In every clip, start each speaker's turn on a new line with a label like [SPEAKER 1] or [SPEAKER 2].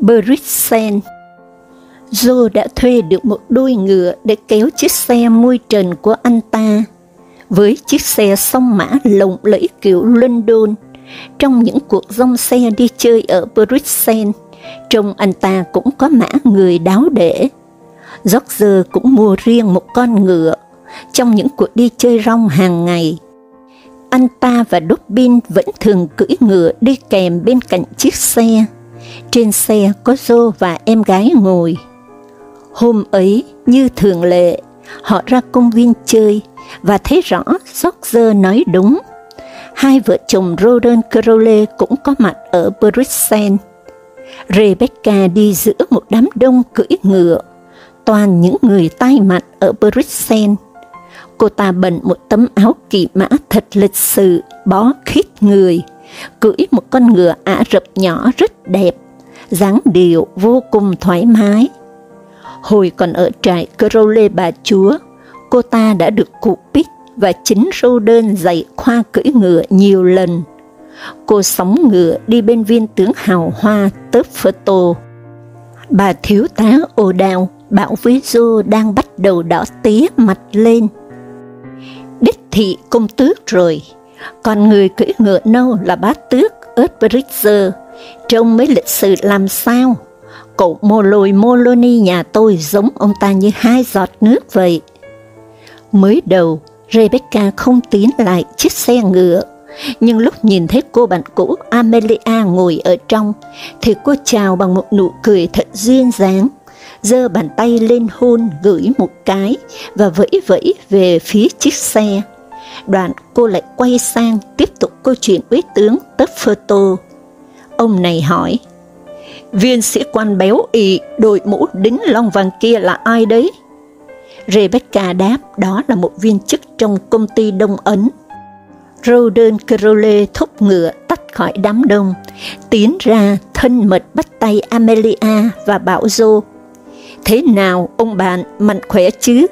[SPEAKER 1] Brixen Joe đã thuê được một đôi ngựa để kéo chiếc xe môi trần của anh ta. Với chiếc xe song mã lộng lẫy kiểu London, trong những cuộc rong xe đi chơi ở Brixen, trông anh ta cũng có mã người đáo để. George cũng mua riêng một con ngựa, trong những cuộc đi chơi rong hàng ngày. Anh ta và Dobbin vẫn thường cưỡi ngựa đi kèm bên cạnh chiếc xe. Trên xe có Joe và em gái ngồi. Hôm ấy, như thường lệ, họ ra công viên chơi và thấy rõ George nói đúng. Hai vợ chồng Roden Crowley cũng có mặt ở Bruxelles. Rebecca đi giữa một đám đông cưỡi ngựa, toàn những người tai mặt ở Bruxelles. Cô ta bận một tấm áo kỳ mã thật lịch sự, bó khít người, cưỡi một con ngựa Ả Rập nhỏ rất đẹp, dáng điệu vô cùng thoải mái. Hồi còn ở trại Crowley bà chúa, cô ta đã được cụ Pitt và chính râu đơn dạy khoa cưỡi ngựa nhiều lần. Cô sóng ngựa đi bên viên tướng hào hoa tớp phơ tô. Bà thiếu tá ồ đào bảo với Dô đang bắt đầu đỏ tía mặt lên. Đích thị công tước rồi, còn người cưỡi ngựa nâu là bá tước Earthbridger, trông mấy lịch sự làm sao? Cậu mô lôi mô lô ni nhà tôi giống ông ta như hai giọt nước vậy. Mới đầu, Rebecca không tiến lại chiếc xe ngựa, nhưng lúc nhìn thấy cô bạn cũ Amelia ngồi ở trong, thì cô chào bằng một nụ cười thật duyên dáng, giơ bàn tay lên hôn gửi một cái và vẫy vẫy về phía chiếc xe. Đoạn cô lại quay sang tiếp tục câu chuyện với tướng Tấp Ông này hỏi, viên sĩ quan béo ị đội mũ đính long vàng kia là ai đấy? Rebecca đáp đó là một viên chức trong công ty Đông Ấn. Roden Crowley thúc ngựa tách khỏi đám đông, tiến ra thân mật bắt tay Amelia và bảo Joe. Thế nào ông bạn, mạnh khỏe chứ?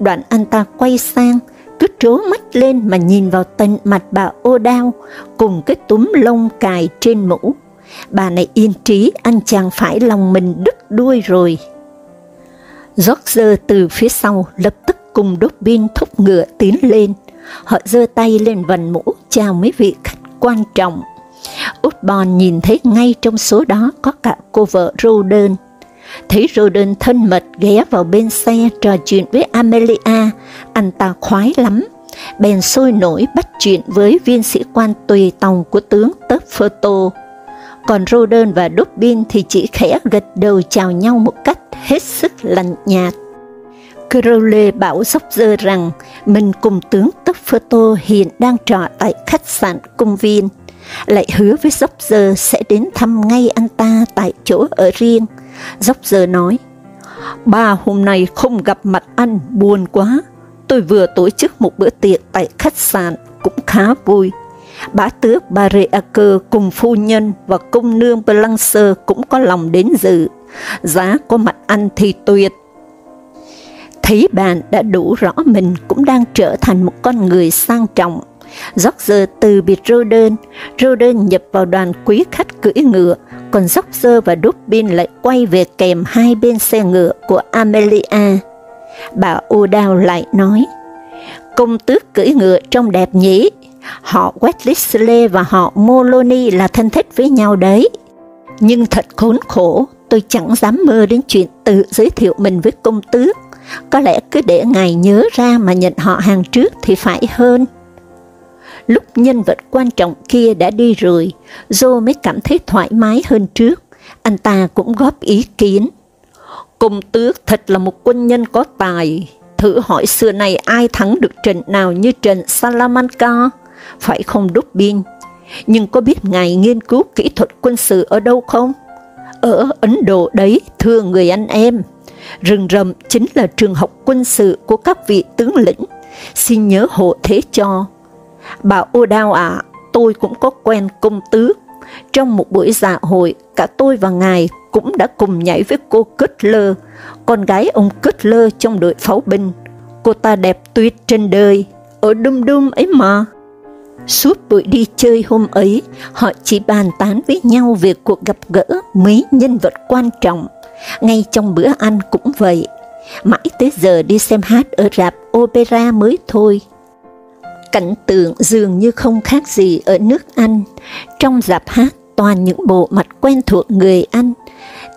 [SPEAKER 1] Đoạn anh ta quay sang, cứ trố mắt lên mà nhìn vào tận mặt bà ô đao, cùng cái túm lông cài trên mũ. Bà này yên trí, anh chàng phải lòng mình đứt đuôi rồi. George từ phía sau lập tức cùng Dobbin thúc ngựa tiến lên. Họ giơ tay lên vần mũ chào mấy vị khách quan trọng. út bòn nhìn thấy ngay trong số đó có cả cô vợ Roden. Thấy Roden thân mật ghé vào bên xe trò chuyện với Amelia, anh ta khoái lắm. Bèn sôi nổi bắt chuyện với viên sĩ quan tùy tòng của tướng Tớp Còn Roden và Dobbin thì chỉ khẽ gật đầu chào nhau một cách hết sức lạnh nhạt. Crowley bảo sóc dơ rằng mình cùng tướng Tốc hiện đang trọ tại khách sạn công viên, lại hứa với dốc dơ sẽ đến thăm ngay anh ta tại chỗ ở riêng. Dốc giờ nói, ba hôm nay không gặp mặt anh, buồn quá. Tôi vừa tổ chức một bữa tiệc tại khách sạn, cũng khá vui. Bá tước Bareaker cùng phu nhân và công nương Blancer cũng có lòng đến dự. Giá có mặt anh thì tuyệt. Thấy bạn đã đủ rõ mình cũng đang trở thành một con người sang trọng. George từ biệt Roden, Roden nhập vào đoàn quý khách cưỡi ngựa, còn George và Dubin lại quay về kèm hai bên xe ngựa của Amelia. Bà Udao lại nói, công tước cưỡi ngựa trông đẹp nhỉ, họ Wesley và họ Moloney là thân thích với nhau đấy. Nhưng thật khốn khổ, tôi chẳng dám mơ đến chuyện tự giới thiệu mình với công tước. Có lẽ cứ để ngài nhớ ra mà nhận họ hàng trước thì phải hơn. Lúc nhân vật quan trọng kia đã đi rồi, Joe mới cảm thấy thoải mái hơn trước. Anh ta cũng góp ý kiến. Công tước thật là một quân nhân có tài. Thử hỏi xưa này ai thắng được trận nào như trận Salamanca? Phải không đúc biên? Nhưng có biết ngài nghiên cứu kỹ thuật quân sự ở đâu không? Ở Ấn Độ đấy, thưa người anh em, rừng rậm chính là trường học quân sự của các vị tướng lĩnh, xin nhớ hộ thế cho. Bà ô đao ạ, à, tôi cũng có quen công tứ. trong một buổi dạ hội, cả tôi và ngài cũng đã cùng nhảy với cô Cutler, con gái ông Cutler trong đội pháo binh. Cô ta đẹp tuyệt trên đời, ở đum đum ấy mà. Suốt buổi đi chơi hôm ấy, họ chỉ bàn tán với nhau về cuộc gặp gỡ mấy nhân vật quan trọng, ngay trong bữa ăn cũng vậy. Mãi tới giờ đi xem hát ở rạp opera mới thôi. Cảnh tượng dường như không khác gì ở nước Anh, trong dạp hát toàn những bộ mặt quen thuộc người Anh.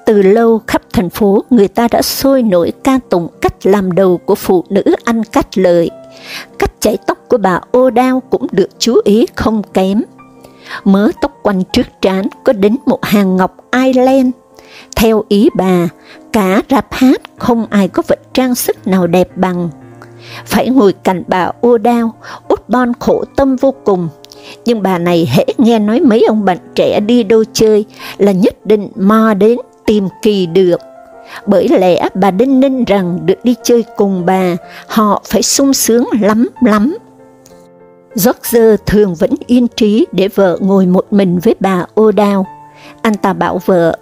[SPEAKER 1] Từ lâu khắp thành phố người ta đã sôi nổi ca tụng cách làm đầu của phụ nữ ăn cắt lời. Cách chải tóc của bà ô đao cũng được chú ý không kém. Mớ tóc quanh trước trán có đến một hàng ngọc Ireland. Theo ý bà, cả rạp hát không ai có vật trang sức nào đẹp bằng. Phải ngồi cạnh bà ô đao, út bon khổ tâm vô cùng, nhưng bà này hễ nghe nói mấy ông bạn trẻ đi đâu chơi là nhất định mò đến tìm kỳ được. Bởi lẽ bà đinh ninh rằng được đi chơi cùng bà, họ phải sung sướng lắm lắm. George thường vẫn yên trí để vợ ngồi một mình với bà ô đao. Anh ta bảo vợ,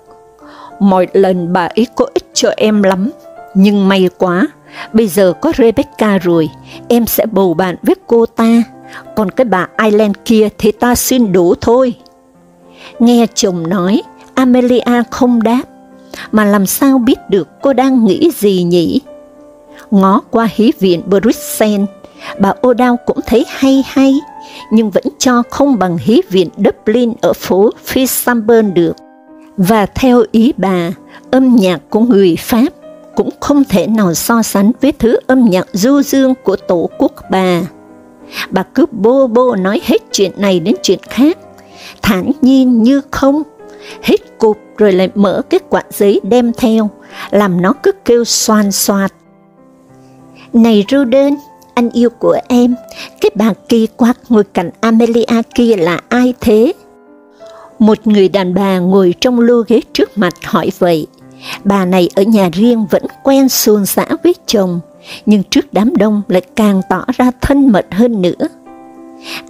[SPEAKER 1] mọi lần bà ấy có ích cho em lắm, nhưng may quá, bây giờ có Rebecca rồi, em sẽ bầu bạn với cô ta còn cái bà Ireland kia thì ta xin đủ thôi. Nghe chồng nói, Amelia không đáp, mà làm sao biết được cô đang nghĩ gì nhỉ? Ngó qua hí viện Bruxelles, bà O'Dowd cũng thấy hay hay, nhưng vẫn cho không bằng hí viện Dublin ở phố Fitzsamburn được. Và theo ý bà, âm nhạc của người Pháp cũng không thể nào so sánh với thứ âm nhạc du dương của tổ quốc bà. Bà cứ bô bô nói hết chuyện này đến chuyện khác, thản nhiên như không, hết cục rồi lại mở cái quạt giấy đem theo, làm nó cứ kêu xoan xoạt. Này Ruden, anh yêu của em, cái bà kỳ quặc ngồi cạnh Amelia kia là ai thế? Một người đàn bà ngồi trong lô ghế trước mặt hỏi vậy. Bà này ở nhà riêng vẫn quen xuôn xã với chồng, nhưng trước đám đông lại càng tỏ ra thân mật hơn nữa.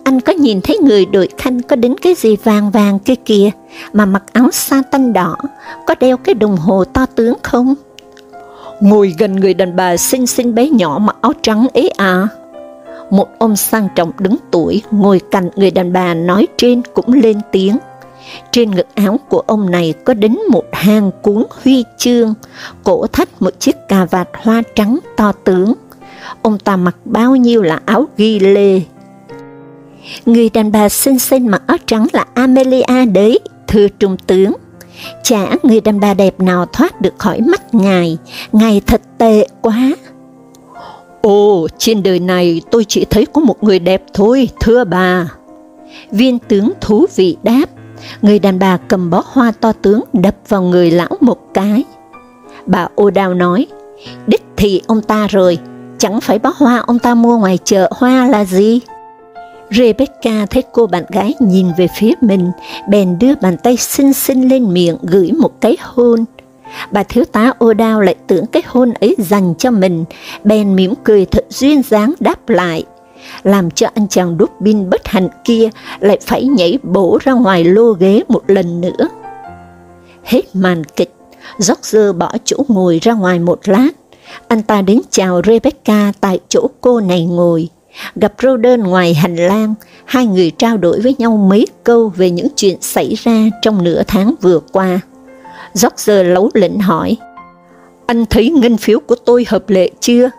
[SPEAKER 1] Anh có nhìn thấy người đội khanh có đến cái gì vàng vàng kia kìa, mà mặc áo sa tanh đỏ, có đeo cái đồng hồ to tướng không? Ngồi gần người đàn bà xinh xinh bé nhỏ mặc áo trắng ấy à? Một ông sang trọng đứng tuổi ngồi cạnh người đàn bà nói trên cũng lên tiếng. Trên ngực áo của ông này có đính một hàng cuốn huy chương, cổ thắt một chiếc cà vạt hoa trắng to tướng. Ông ta mặc bao nhiêu là áo ghi lê. Người đàn bà xinh xinh mặc áo trắng là Amelia đấy, thưa trung tướng. Chả người đàn bà đẹp nào thoát được khỏi mắt ngài, ngài thật tệ quá. Ồ, trên đời này tôi chỉ thấy có một người đẹp thôi, thưa bà. Viên tướng thú vị đáp, người đàn bà cầm bó hoa to tướng đập vào người lão một cái. Bà ô đào nói, đích thì ông ta rồi, chẳng phải bó hoa ông ta mua ngoài chợ hoa là gì? Rebecca thấy cô bạn gái nhìn về phía mình, bèn đưa bàn tay xinh xinh lên miệng gửi một cái hôn. Bà thiếu tá ô đao lại tưởng cái hôn ấy dành cho mình, bèn mỉm cười thật duyên dáng đáp lại làm cho anh chàng đút pin bất hạnh kia lại phải nhảy bổ ra ngoài lô ghế một lần nữa. Hết màn kịch, George bỏ chỗ ngồi ra ngoài một lát, anh ta đến chào Rebecca tại chỗ cô này ngồi. Gặp Roden ngoài hành lang, hai người trao đổi với nhau mấy câu về những chuyện xảy ra trong nửa tháng vừa qua. George lấu lĩnh hỏi, Anh thấy ngân phiếu của tôi hợp lệ chưa?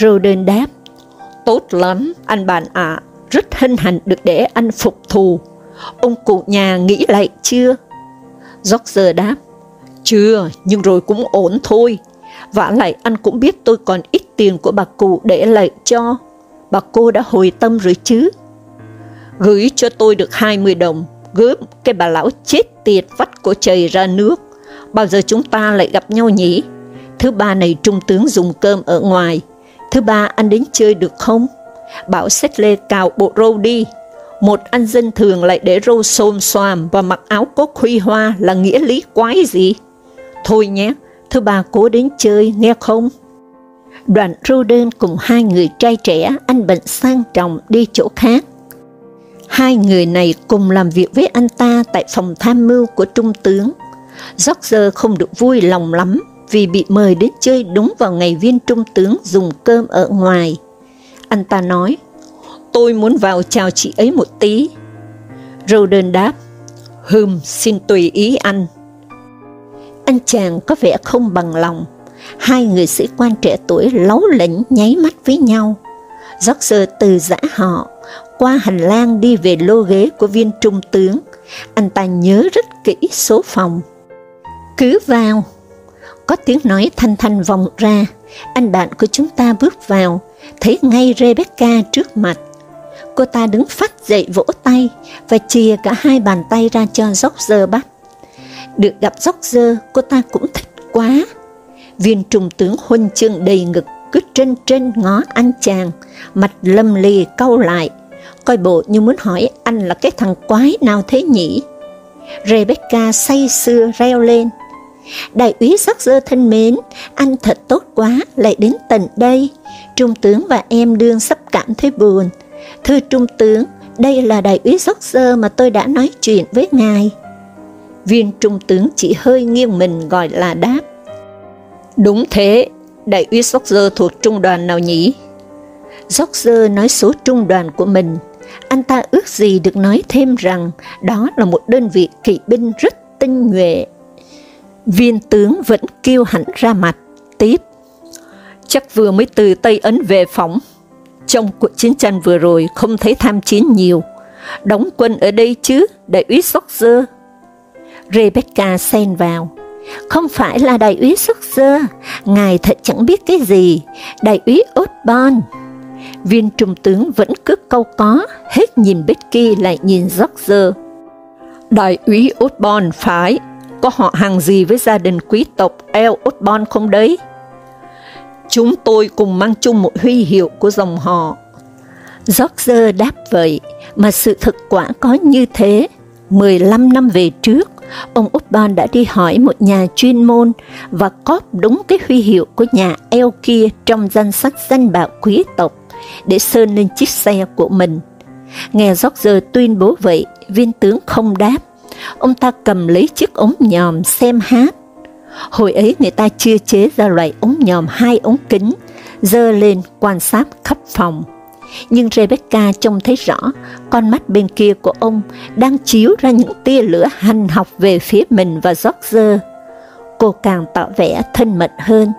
[SPEAKER 1] Roden đáp, Tốt lắm, anh bạn ạ, rất hân hạnh được để anh phục thù. Ông cụ nhà nghĩ lại chưa? George đáp, chưa, nhưng rồi cũng ổn thôi. Vả lại anh cũng biết tôi còn ít tiền của bà cụ để lại cho. Bà cô đã hồi tâm rồi chứ. Gửi cho tôi được 20 đồng, gớm cái bà lão chết tiệt vắt của trời ra nước. Bao giờ chúng ta lại gặp nhau nhỉ? Thứ ba này trung tướng dùng cơm ở ngoài, Thứ ba, anh đến chơi được không? Bảo xách lê cào bộ râu đi. Một anh dân thường lại để râu xôm xoàm và mặc áo cốt huy hoa là nghĩa lý quái gì? Thôi nhé, thứ ba cố đến chơi, nghe không? Đoàn đơn cùng hai người trai trẻ anh bệnh sang trọng đi chỗ khác. Hai người này cùng làm việc với anh ta tại phòng tham mưu của trung tướng. George không được vui lòng lắm vì bị mời đến chơi đúng vào ngày viên trung tướng dùng cơm ở ngoài. Anh ta nói, tôi muốn vào chào chị ấy một tí. Roden đáp, hừm, xin tùy ý anh. Anh chàng có vẻ không bằng lòng, hai người sĩ quan trẻ tuổi lấu lĩnh nháy mắt với nhau. George từ giã họ, qua hành lang đi về lô ghế của viên trung tướng, anh ta nhớ rất kỹ số phòng. Cứ vào, có tiếng nói thanh thanh vọng ra, anh bạn của chúng ta bước vào, thấy ngay Rebecca trước mặt. Cô ta đứng phát dậy vỗ tay và chia cả hai bàn tay ra cho George bắt. Được gặp George, cô ta cũng thích quá. Viên trùng tướng huân chương đầy ngực cứ trên trên ngó anh chàng, mặt lâm lì cau lại, coi bộ như muốn hỏi anh là cái thằng quái nào thế nhỉ? Rebecca say sưa reo lên. Đại úy sắc dơ thân mến, anh thật tốt quá, lại đến tận đây. Trung tướng và em đương sắp cảm thấy buồn. Thưa Trung tướng, đây là đại úy sắc dơ mà tôi đã nói chuyện với ngài. Viên Trung tướng chỉ hơi nghiêng mình gọi là đáp. Đúng thế, đại úy George thuộc trung đoàn nào nhỉ? George nói số trung đoàn của mình. Anh ta ước gì được nói thêm rằng đó là một đơn vị kỵ binh rất tinh nhuệ. Viên tướng vẫn kêu hẳn ra mặt, tiếp. Chắc vừa mới từ Tây Ấn về phóng. Trong cuộc chiến tranh vừa rồi không thấy tham chiến nhiều. Đóng quân ở đây chứ, đại úy George. Rebecca xen vào. Không phải là đại úy xuất dơ, ngài thật chẳng biết cái gì, đại úy Osborne. Viên trung tướng vẫn cứ câu có, hết nhìn Becky lại nhìn George. Đại úy Osborne phải, có họ hàng gì với gia đình quý tộc El Osborne không đấy? Chúng tôi cùng mang chung một huy hiệu của dòng họ. George đáp vậy, mà sự thực quả có như thế. 15 năm về trước, ông Osborne đã đi hỏi một nhà chuyên môn và cóp đúng cái huy hiệu của nhà El kia trong danh sách danh bạo quý tộc để sơn lên chiếc xe của mình. Nghe George tuyên bố vậy, viên tướng không đáp. Ông ta cầm lấy chiếc ống nhòm xem hát. Hồi ấy người ta chưa chế ra loại ống nhòm hai ống kính, dơ lên quan sát khắp phòng nhưng Rebecca trông thấy rõ con mắt bên kia của ông đang chiếu ra những tia lửa hành học về phía mình và George. Cô càng tỏ vẻ thân mật hơn.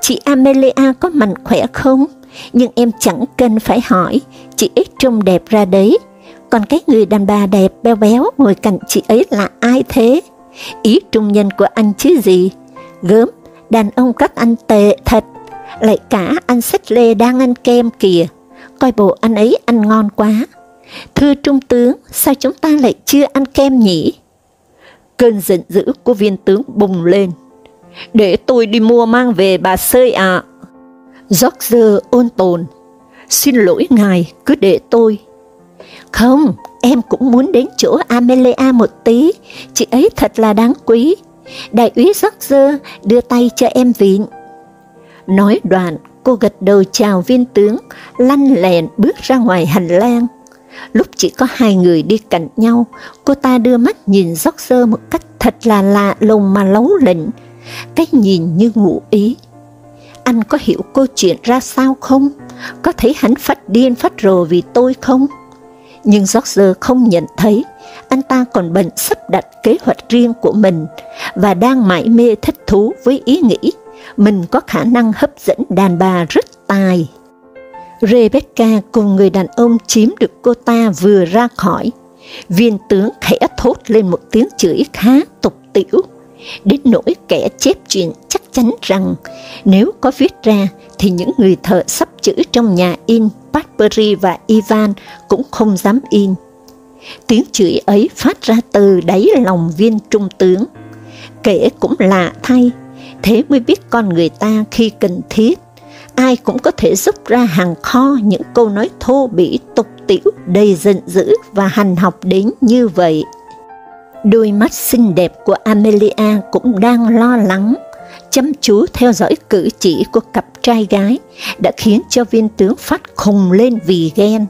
[SPEAKER 1] Chị Amelia có mạnh khỏe không? Nhưng em chẳng cần phải hỏi, chị ít trông đẹp ra đấy. Còn cái người đàn bà đẹp béo béo ngồi cạnh chị ấy là ai thế? Ý trung nhân của anh chứ gì? Gớm, đàn ông các anh tệ thật. Lại cả anh sách lê đang ăn kem kìa coi bộ anh ấy ăn ngon quá. Thưa Trung tướng, sao chúng ta lại chưa ăn kem nhỉ? Cơn giận dữ của viên tướng bùng lên. Để tôi đi mua mang về bà sơi ạ. À. George ôn tồn. Xin lỗi ngài, cứ để tôi. Không, em cũng muốn đến chỗ Amelia một tí, chị ấy thật là đáng quý. Đại úy George đưa tay cho em vịn. Nói đoạn, Cô gật đầu chào viên tướng, lanh lẹn bước ra ngoài hành lang. Lúc chỉ có hai người đi cạnh nhau, cô ta đưa mắt nhìn rót một cách thật là lạ lùng mà lấu lỉnh cái nhìn như ngụ ý. Anh có hiểu câu chuyện ra sao không? Có thấy hắn phát điên phát rồ vì tôi không? Nhưng George không nhận thấy, anh ta còn bận sắp đặt kế hoạch riêng của mình và đang mải mê thích thú với ý nghĩ mình có khả năng hấp dẫn đàn bà rất tài. Rebecca cùng người đàn ông chiếm được cô ta vừa ra khỏi. Viên tướng khẽ thốt lên một tiếng chửi khá tục tiểu, đến nỗi kẻ chép chuyện chắc chắn rằng nếu có viết ra thì những người thợ sắp chữ trong nhà in Padbury và Ivan cũng không dám in. Tiếng chửi ấy phát ra từ đáy lòng viên trung tướng. Kể cũng lạ thay, thế mới biết con người ta khi cần thiết. ai cũng có thể rút ra hàng kho những câu nói thô bỉ tục tiểu đầy giận dữ và hành học đến như vậy. Đôi mắt xinh đẹp của Amelia cũng đang lo lắng, chăm chú theo dõi cử chỉ của cặp trai gái đã khiến cho viên tướng phát khùng lên vì ghen.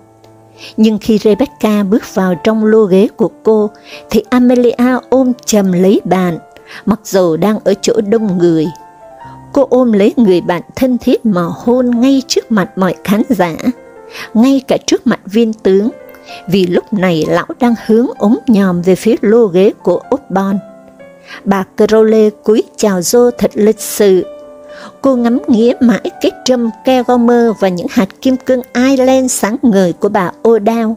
[SPEAKER 1] Nhưng khi Rebecca bước vào trong lô ghế của cô, thì Amelia ôm chầm lấy bàn, mặc dù đang ở chỗ đông người. Cô ôm lấy người bạn thân thiết mà hôn ngay trước mặt mọi khán giả, ngay cả trước mặt viên tướng, vì lúc này lão đang hướng ống nhòm về phía lô ghế của Osborne. Bà Crowley cúi chào Joe thật lịch sự. Cô ngắm nghía mãi cái trâm Kegomer và những hạt kim cương Ireland sáng ngời của bà O'Dowd,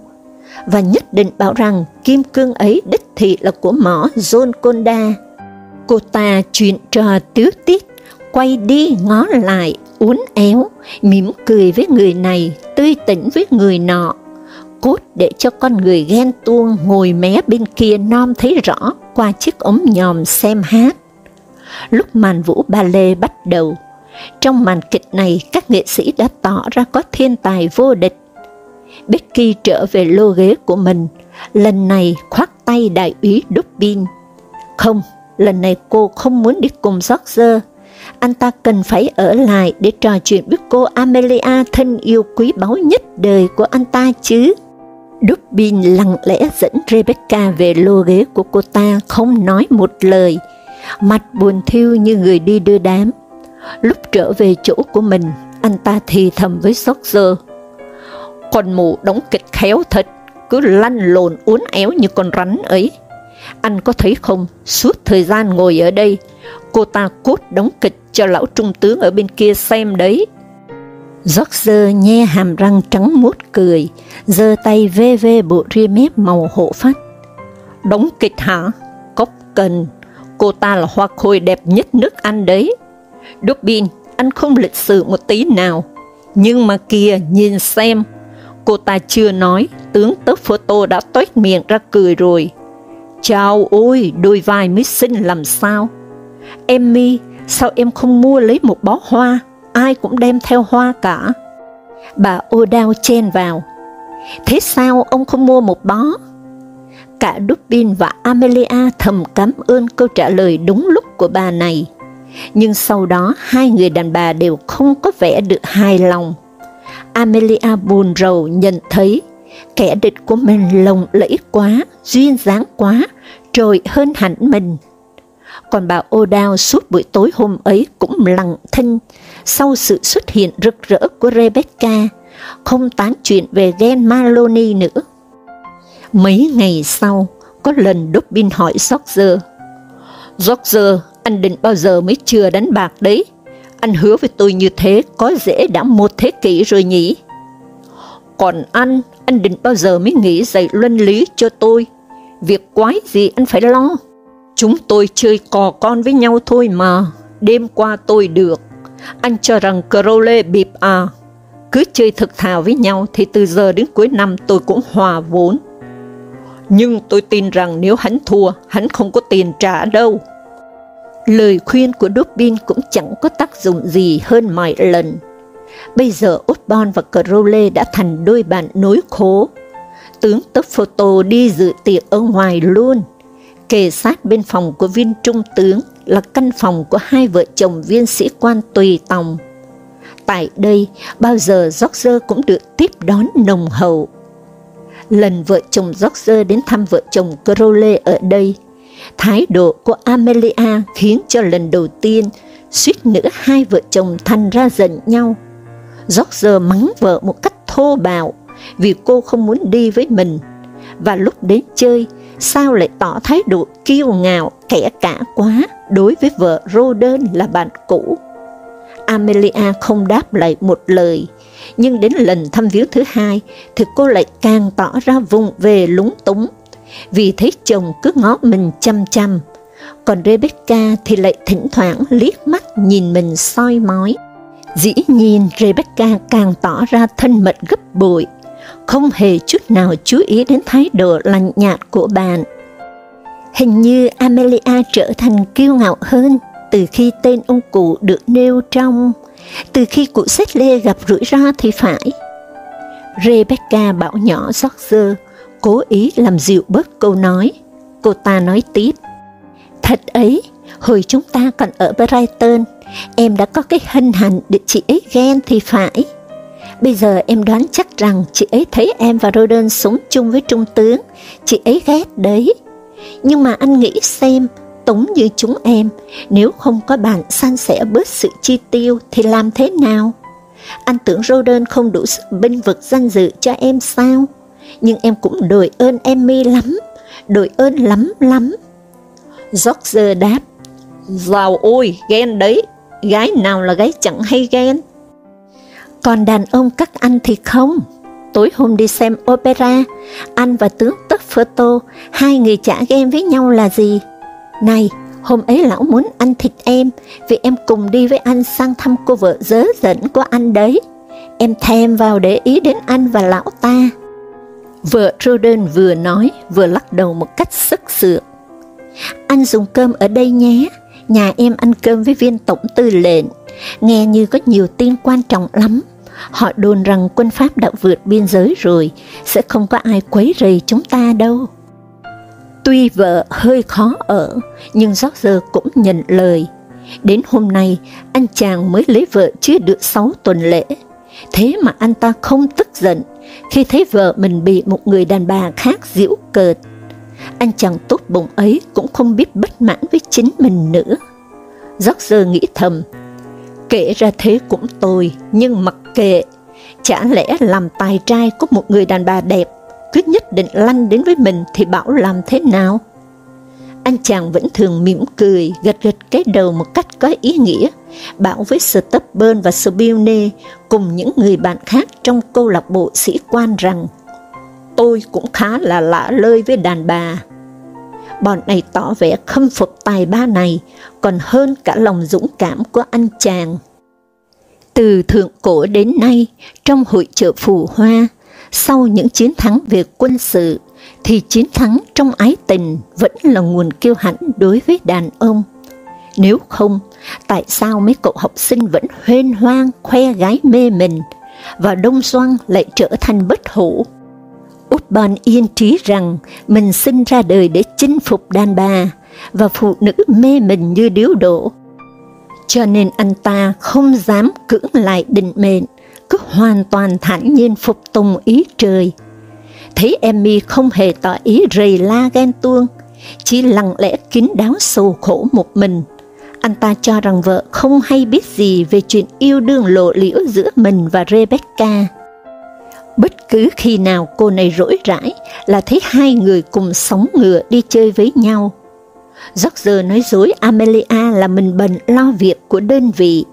[SPEAKER 1] và nhất định bảo rằng kim cương ấy đích thị là của mỏ John Conda. Cô ta chuyện trò tiếu tiết, quay đi ngó lại, uốn éo, mỉm cười với người này, tươi tỉnh với người nọ, cốt để cho con người ghen tuông ngồi mé bên kia non thấy rõ qua chiếc ống nhòm xem hát. Lúc màn vũ ba lê bắt đầu, trong màn kịch này các nghệ sĩ đã tỏ ra có thiên tài vô địch. Becky trở về lô ghế của mình, lần này khoác tay đại úy Dubin. Không, lần này cô không muốn đi cùng George, anh ta cần phải ở lại để trò chuyện với cô Amelia thân yêu quý báu nhất đời của anh ta chứ. Dubin lặng lẽ dẫn Rebecca về lô ghế của cô ta không nói một lời, mặt buồn thiêu như người đi đưa đám. Lúc trở về chỗ của mình, anh ta thì thầm với George, con mụ đóng kịch khéo thật, cứ lăn lộn uốn éo như con rắn ấy. Anh có thấy không, suốt thời gian ngồi ở đây, cô ta cốt đóng kịch cho lão trung tướng ở bên kia xem đấy. George nhe hàm răng trắng muốt cười, giơ tay vê vê bộ ria mép màu hộ phát. Đóng kịch hả? Cốc cần, cô ta là hoa khôi đẹp nhất nước Anh đấy. Dubin, anh không lịch sự một tí nào. Nhưng mà kìa, nhìn xem, cô ta chưa nói, tướng tớp photo đã toét miệng ra cười rồi. Chào ôi, đôi vai mới xinh làm sao? Emmy, sao em không mua lấy một bó hoa? Ai cũng đem theo hoa cả. Bà O'Dowd chen vào. Thế sao ông không mua một bó? Cả Dubin và Amelia thầm cảm ơn câu trả lời đúng lúc của bà này. Nhưng sau đó hai người đàn bà đều không có vẻ được hài lòng. Amelia buồn rầu nhận thấy kẻ địch của mình lồng lẫy quá, duyên dáng quá, trội hơn hẳn mình. Còn bà O'Dowd suốt buổi tối hôm ấy cũng lặng thinh, sau sự xuất hiện rực rỡ của Rebecca, không tán chuyện về Gen Maloney nữa. Mấy ngày sau, có lần Dobbin hỏi George, George, anh định bao giờ mới chưa đánh bạc đấy? Anh hứa với tôi như thế có dễ đã một thế kỷ rồi nhỉ? Còn anh, anh định bao giờ mới nghĩ dạy luân lý cho tôi? Việc quái gì anh phải lo? Chúng tôi chơi cò con với nhau thôi mà, đêm qua tôi được. Anh cho rằng Crowley bịp à, cứ chơi thực thà với nhau thì từ giờ đến cuối năm tôi cũng hòa vốn. Nhưng tôi tin rằng nếu hắn thua, hắn không có tiền trả đâu. Lời khuyên của Dobbin cũng chẳng có tác dụng gì hơn mọi lần. Bây giờ Upton và Crowley đã thành đôi bạn nối khố. Tướng tấp đi dự tiệc ở ngoài luôn. Kề sát bên phòng của viên trung tướng là căn phòng của hai vợ chồng viên sĩ quan tùy tòng. Tại đây, bao giờ George cũng được tiếp đón nồng hậu. Lần vợ chồng George đến thăm vợ chồng Crowley ở đây, thái độ của Amelia khiến cho lần đầu tiên suýt nữa hai vợ chồng thành ra giận nhau. George mắng vợ một cách thô bạo vì cô không muốn đi với mình, và lúc đến chơi, sao lại tỏ thái độ kiêu ngạo kẻ cả quá đối với vợ Roden là bạn cũ. Amelia không đáp lại một lời, nhưng đến lần thăm viếng thứ hai thì cô lại càng tỏ ra vùng về lúng túng, vì thấy chồng cứ ngó mình chăm chăm, còn Rebecca thì lại thỉnh thoảng liếc mắt nhìn mình soi mói. Dĩ nhiên Rebecca càng tỏ ra thân mật gấp bội, không hề chút nào chú ý đến thái độ lạnh nhạt của bạn. Hình như Amelia trở thành kiêu ngạo hơn từ khi tên ông cụ được nêu trong từ khi cụ xét lê gặp rủi ro thì phải. Rebecca bảo nhỏ George, cố ý làm dịu bớt câu nói. Cô ta nói tiếp, Thật ấy, hồi chúng ta còn ở Brighton, em đã có cái hân hạnh để chị ấy ghen thì phải. Bây giờ em đoán chắc rằng chị ấy thấy em và Roden sống chung với trung tướng, chị ấy ghét đấy. Nhưng mà anh nghĩ xem, tống như chúng em, nếu không có bạn san sẻ bớt sự chi tiêu thì làm thế nào? Anh tưởng Roden không đủ binh vực danh dự cho em sao? Nhưng em cũng đổi ơn Emmy lắm, đổi ơn lắm lắm. George đáp, Vào ôi, ghen đấy, gái nào là gái chẳng hay ghen. Còn đàn ông các anh thì không. Tối hôm đi xem opera, anh và tướng Tufferto, hai người chả ghen với nhau là gì? Này, hôm ấy lão muốn ăn thịt em, vì em cùng đi với anh sang thăm cô vợ dớ dẫn của anh đấy. Em thèm vào để ý đến anh và lão ta. Vợ Roden vừa nói, vừa lắc đầu một cách sức sượng. Anh dùng cơm ở đây nhé, nhà em ăn cơm với viên tổng tư lệnh, nghe như có nhiều tin quan trọng lắm. Họ đồn rằng quân Pháp đã vượt biên giới rồi, sẽ không có ai quấy rầy chúng ta đâu. Tuy vợ hơi khó ở, nhưng George cũng nhận lời. Đến hôm nay, anh chàng mới lấy vợ chưa được 6 tuần lễ. Thế mà anh ta không tức giận khi thấy vợ mình bị một người đàn bà khác giễu cợt. Anh chàng tốt bụng ấy cũng không biết bất mãn với chính mình nữa. George nghĩ thầm, kể ra thế cũng tồi, nhưng mặc kệ, chả lẽ làm tài trai có một người đàn bà đẹp cứ nhất định lăn đến với mình thì bảo làm thế nào? Anh chàng vẫn thường mỉm cười, gật gật cái đầu một cách có ý nghĩa, bảo với Stubburn và Spilne cùng những người bạn khác trong câu lạc bộ sĩ quan rằng tôi cũng khá là lạ lơi với đàn bà. Bọn này tỏ vẻ khâm phục tài ba này, còn hơn cả lòng dũng cảm của anh chàng. Từ thượng cổ đến nay, trong hội chợ phù hoa, sau những chiến thắng về quân sự, thì chiến thắng trong ái tình vẫn là nguồn kiêu hãnh đối với đàn ông. Nếu không, tại sao mấy cậu học sinh vẫn huyên hoang khoe gái mê mình, và Đông Doan lại trở thành bất hủ? Út yên trí rằng mình sinh ra đời để chinh phục đàn bà, và phụ nữ mê mình như điếu đổ. Cho nên anh ta không dám cưỡng lại định mệnh, cứ hoàn toàn thản nhiên phục tùng ý trời. Thấy Emmy không hề tỏ ý rầy la ghen tuông, chỉ lặng lẽ kín đáo sầu khổ một mình. Anh ta cho rằng vợ không hay biết gì về chuyện yêu đương lộ liễu giữa mình và Rebecca. Bất cứ khi nào cô này rỗi rãi là thấy hai người cùng sóng ngựa đi chơi với nhau. George nói dối Amelia là mình bận lo việc của đơn vị.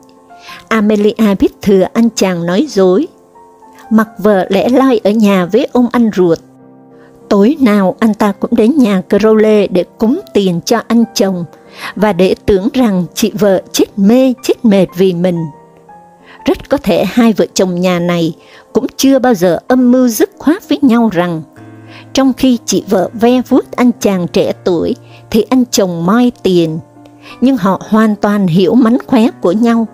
[SPEAKER 1] Amelia biết thừa anh chàng nói dối. Mặc vợ lẽ loi ở nhà với ông anh ruột. Tối nào anh ta cũng đến nhà Crowley để cúng tiền cho anh chồng, và để tưởng rằng chị vợ chết mê chết mệt vì mình. Rất có thể hai vợ chồng nhà này cũng chưa bao giờ âm mưu dứt khoát với nhau rằng, trong khi chị vợ ve vuốt anh chàng trẻ tuổi, thì anh chồng moi tiền, nhưng họ hoàn toàn hiểu mánh khóe của nhau,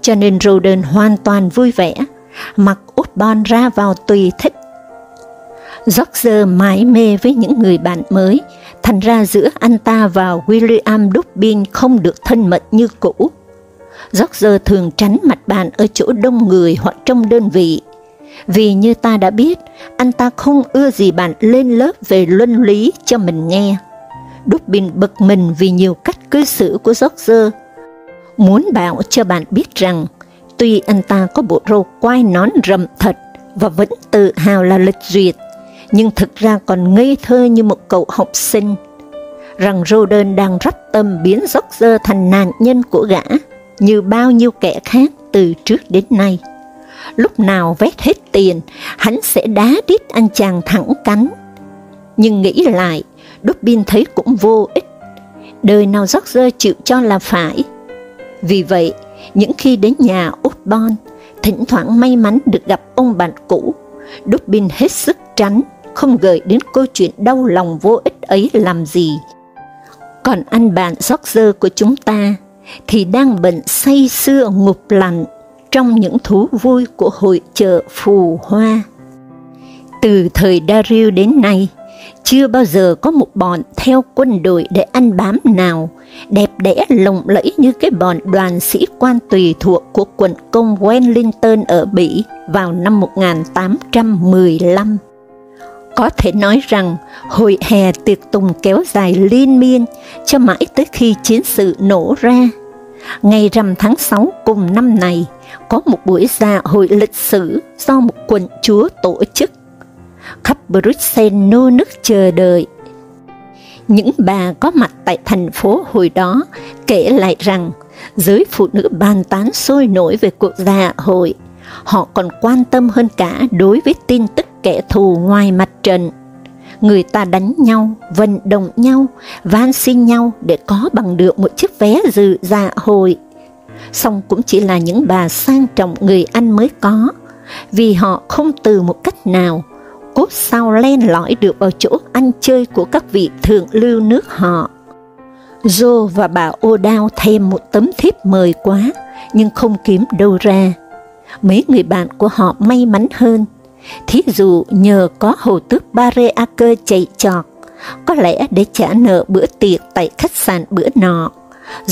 [SPEAKER 1] cho nên Roden hoàn toàn vui vẻ, mặc út bon ra vào tùy thích. George mãi mê với những người bạn mới, thành ra giữa anh ta và William Dubin không được thân mật như cũ. George thường tránh mặt bàn ở chỗ đông người hoặc trong đơn vị, vì như ta đã biết, anh ta không ưa gì bạn lên lớp về luân lý cho mình nghe. Dubin bực mình vì nhiều cách cư xử của George. Muốn bảo cho bạn biết rằng, tuy anh ta có bộ râu quai nón rậm thật và vẫn tự hào là lịch duyệt, nhưng thực ra còn ngây thơ như một cậu học sinh. Rằng Roden đang rắp tâm biến George thành nạn nhân của gã, như bao nhiêu kẻ khác từ trước đến nay. Lúc nào vét hết tiền, hắn sẽ đá đít anh chàng thẳng cánh. Nhưng nghĩ lại, Dobbin thấy cũng vô ích. Đời nào rót rơ chịu cho là phải. Vì vậy, những khi đến nhà út bon, thỉnh thoảng may mắn được gặp ông bạn cũ, Dobbin hết sức tránh, không gợi đến câu chuyện đau lòng vô ích ấy làm gì. Còn anh bạn George của chúng ta thì đang bận say sưa ngục lạnh, trong những thú vui của hội chợ phù hoa. Từ thời Darius đến nay, chưa bao giờ có một bọn theo quân đội để ăn bám nào đẹp đẽ lộng lẫy như cái bọn đoàn sĩ quan tùy thuộc của quận công Wellington ở Bỉ vào năm 1815. Có thể nói rằng hội hè tiệc tùng kéo dài liên miên cho mãi tới khi chiến sự nổ ra. Ngày rằm tháng 6 cùng năm này, có một buổi dạ hội lịch sử do một quận chúa tổ chức. Khắp Bruxelles nô nức chờ đợi. Những bà có mặt tại thành phố hồi đó kể lại rằng giới phụ nữ bàn tán sôi nổi về cuộc dạ hội. Họ còn quan tâm hơn cả đối với tin tức kẻ thù ngoài mặt trận. Người ta đánh nhau, vận động nhau, van xin nhau để có bằng được một chiếc vé dự dạ hội. song cũng chỉ là những bà sang trọng người anh mới có, vì họ không từ một cách nào cốt sao len lỏi được vào chỗ ăn chơi của các vị thượng lưu nước họ. Joe và bà O'Dowd thêm một tấm thiếp mời quá, nhưng không kiếm đâu ra. Mấy người bạn của họ may mắn hơn, thí dụ nhờ có hồ tước Bareaker chạy trọt, có lẽ để trả nợ bữa tiệc tại khách sạn bữa nọ.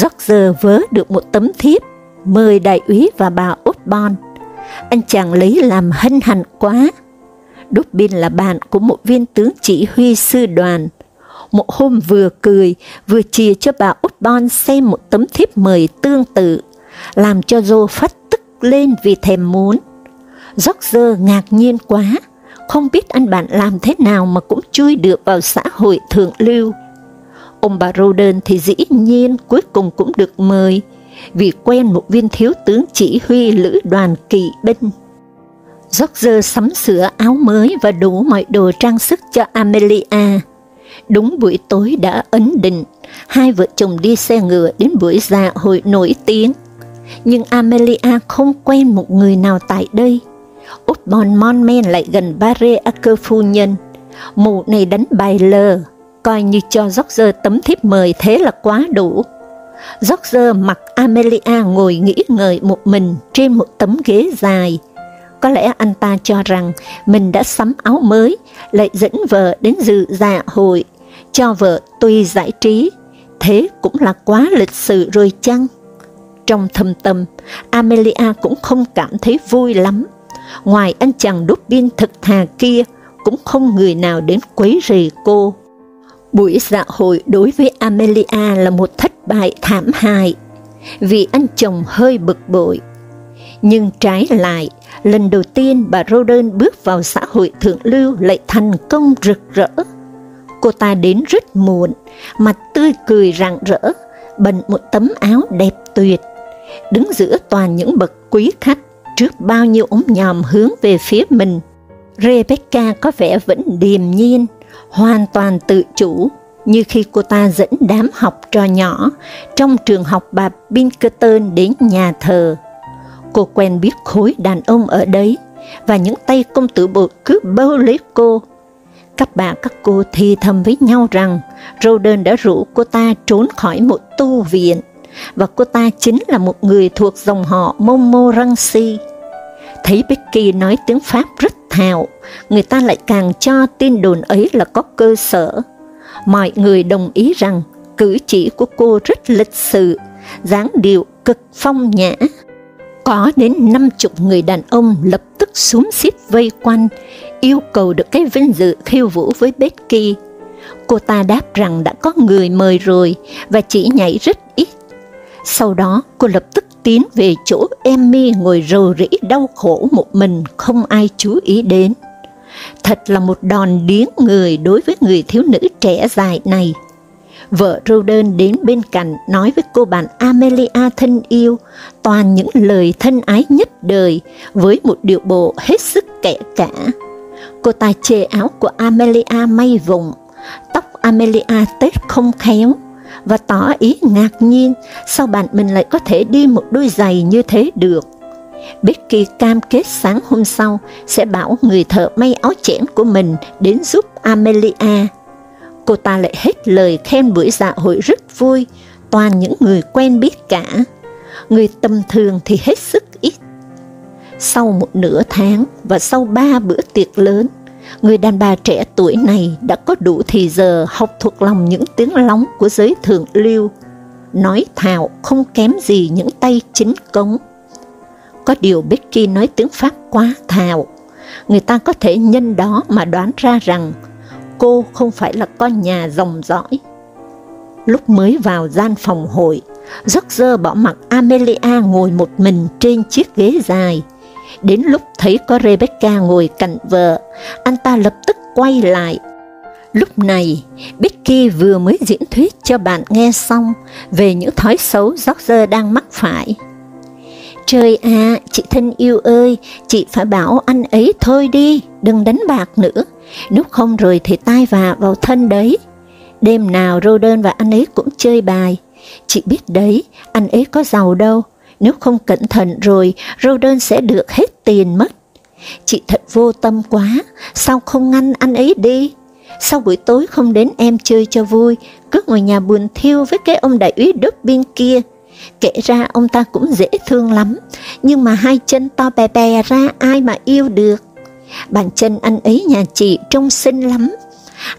[SPEAKER 1] George vớ được một tấm thiếp, mời đại úy và bà Osborn. Anh chàng lấy làm hân hạnh quá, Dubin là bạn của một viên tướng chỉ huy sư đoàn. Một hôm vừa cười, vừa chia cho bà Osborn xem một tấm thiếp mời tương tự, làm cho Joe phát tức lên vì thèm muốn. George ngạc nhiên quá, không biết anh bạn làm thế nào mà cũng chui được vào xã hội thượng lưu. Ông bà Roden thì dĩ nhiên cuối cùng cũng được mời, vì quen một viên thiếu tướng chỉ huy lữ đoàn kỵ binh. George sắm sửa áo mới và đủ mọi đồ trang sức cho Amelia. Đúng buổi tối đã ấn định, hai vợ chồng đi xe ngựa đến buổi dạ hội nổi tiếng. Nhưng Amelia không quen một người nào tại đây út bon mon men lại gần Barre Acker phu nhân. Mụ này đánh bài lờ, coi như cho George tấm thiếp mời thế là quá đủ. George mặc Amelia ngồi nghĩ ngợi một mình trên một tấm ghế dài, có lẽ anh ta cho rằng mình đã sắm áo mới, lại dẫn vợ đến dự dạ hội, cho vợ tùy giải trí, thế cũng là quá lịch sự rồi chăng? Trong thâm tâm, Amelia cũng không cảm thấy vui lắm. Ngoài anh chàng đúc pin thực thà kia, cũng không người nào đến quấy rầy cô. Buổi dạ hội đối với Amelia là một thất bại thảm hại, vì anh chồng hơi bực bội. Nhưng trái lại, lần đầu tiên bà Roden bước vào xã hội thượng lưu lại thành công rực rỡ. Cô ta đến rất muộn, mặt tươi cười rạng rỡ, bận một tấm áo đẹp tuyệt, đứng giữa toàn những bậc quý khách trước bao nhiêu ống nhòm hướng về phía mình. Rebecca có vẻ vẫn điềm nhiên, hoàn toàn tự chủ, như khi cô ta dẫn đám học trò nhỏ trong trường học bà Pinkerton đến nhà thờ Cô quen biết khối đàn ông ở đấy, và những tay công tử bột cứ bâu lấy cô. Các bà các cô thì thầm với nhau rằng Roden đã rủ cô ta trốn khỏi một tu viện, và cô ta chính là một người thuộc dòng họ Montmorency. Thấy Becky nói tiếng Pháp rất thạo, người ta lại càng cho tin đồn ấy là có cơ sở. Mọi người đồng ý rằng cử chỉ của cô rất lịch sự, dáng điệu cực phong nhã, có đến năm chục người đàn ông lập tức xuống xít vây quanh, yêu cầu được cái vinh dự khiêu vũ với Becky. Cô ta đáp rằng đã có người mời rồi và chỉ nhảy rất ít. Sau đó cô lập tức tiến về chỗ Emmy ngồi rầu rĩ đau khổ một mình không ai chú ý đến. Thật là một đòn điếng người đối với người thiếu nữ trẻ dài này. Vợ Roden đến bên cạnh nói với cô bạn Amelia thân yêu, toàn những lời thân ái nhất đời, với một điệu bộ hết sức kẻ cả. Cô ta chê áo của Amelia may vùng, tóc Amelia tết không khéo, và tỏ ý ngạc nhiên sao bạn mình lại có thể đi một đôi giày như thế được. Becky cam kết sáng hôm sau sẽ bảo người thợ may áo chẽn của mình đến giúp Amelia cô ta lại hết lời khen buổi dạ hội rất vui, toàn những người quen biết cả. Người tầm thường thì hết sức ít. Sau một nửa tháng và sau ba bữa tiệc lớn, người đàn bà trẻ tuổi này đã có đủ thì giờ học thuộc lòng những tiếng lóng của giới thượng lưu, nói thạo không kém gì những tay chính cống. Có điều Becky nói tiếng Pháp quá thạo, người ta có thể nhân đó mà đoán ra rằng cô không phải là con nhà dòng dõi. Lúc mới vào gian phòng hội, George bỏ mặc Amelia ngồi một mình trên chiếc ghế dài. Đến lúc thấy có Rebecca ngồi cạnh vợ, anh ta lập tức quay lại. Lúc này, Becky vừa mới diễn thuyết cho bạn nghe xong về những thói xấu George đang mắc phải. Trời à, chị thân yêu ơi, chị phải bảo anh ấy thôi đi, đừng đánh bạc nữa, nếu không rồi thì tai vạ vào thân đấy. Đêm nào Roden và anh ấy cũng chơi bài, chị biết đấy, anh ấy có giàu đâu, nếu không cẩn thận rồi, Roden sẽ được hết tiền mất. Chị thật vô tâm quá, sao không ngăn anh ấy đi? Sao buổi tối không đến em chơi cho vui, cứ ngồi nhà buồn thiêu với cái ông đại úy đốt bên kia, Kể ra ông ta cũng dễ thương lắm, nhưng mà hai chân to bè bè ra ai mà yêu được. Bàn chân anh ấy nhà chị trông xinh lắm.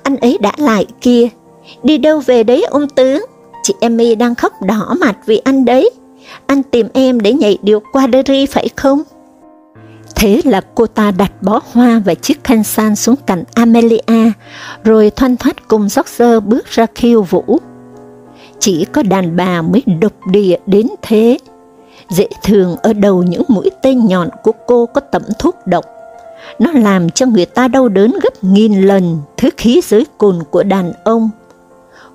[SPEAKER 1] Anh ấy đã lại kia. Đi đâu về đấy ông tướng? Chị Emmy đang khóc đỏ mặt vì anh đấy. Anh tìm em để nhảy điệu quadri phải không? Thế là cô ta đặt bó hoa và chiếc khăn san xuống cạnh Amelia, rồi thoăn thoát cùng George bước ra khiêu vũ chỉ có đàn bà mới độc địa đến thế. Dễ thường ở đầu những mũi tên nhọn của cô có tẩm thuốc độc. Nó làm cho người ta đau đớn gấp nghìn lần thứ khí giới cồn của đàn ông.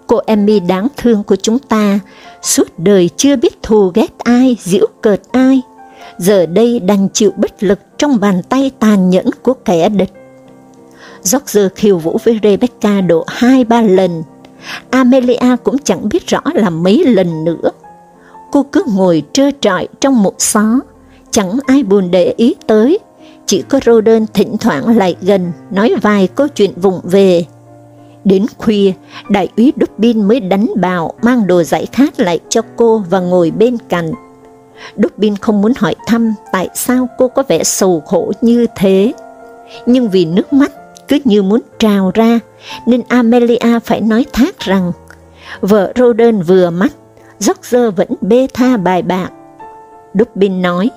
[SPEAKER 1] Cô Emmy đáng thương của chúng ta, suốt đời chưa biết thù ghét ai, giễu cợt ai, giờ đây đành chịu bất lực trong bàn tay tàn nhẫn của kẻ địch. George khiêu vũ với Rebecca độ hai ba lần, Amelia cũng chẳng biết rõ là mấy lần nữa. Cô cứ ngồi trơ trọi trong một xó, chẳng ai buồn để ý tới, chỉ có Roden thỉnh thoảng lại gần, nói vài câu chuyện vụng về. Đến khuya, đại úy Dubin mới đánh bào mang đồ giải khát lại cho cô và ngồi bên cạnh. Dubin không muốn hỏi thăm tại sao cô có vẻ sầu khổ như thế, nhưng vì nước mắt cứ như muốn trào ra, nên Amelia phải nói thác rằng, vợ Roden vừa mắt, George vẫn bê tha bài bạc. Dubin nói,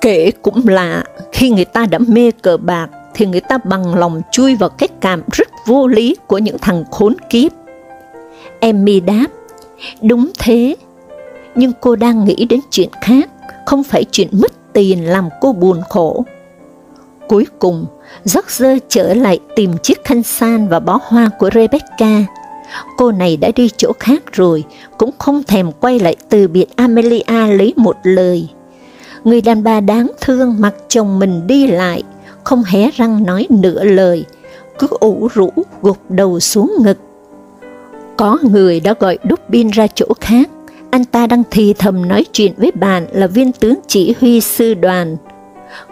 [SPEAKER 1] kể cũng lạ, khi người ta đã mê cờ bạc, thì người ta bằng lòng chui vào cái cảm rất vô lý của những thằng khốn kiếp. Emmy đáp, đúng thế, nhưng cô đang nghĩ đến chuyện khác, không phải chuyện mất tiền làm cô buồn khổ. Cuối cùng, George trở lại tìm chiếc khăn san và bó hoa của Rebecca. Cô này đã đi chỗ khác rồi, cũng không thèm quay lại từ biệt Amelia lấy một lời. Người đàn bà đáng thương mặc chồng mình đi lại, không hé răng nói nửa lời, cứ ủ rũ gục đầu xuống ngực. Có người đã gọi đúc pin ra chỗ khác, anh ta đang thì thầm nói chuyện với bạn là viên tướng chỉ huy sư đoàn,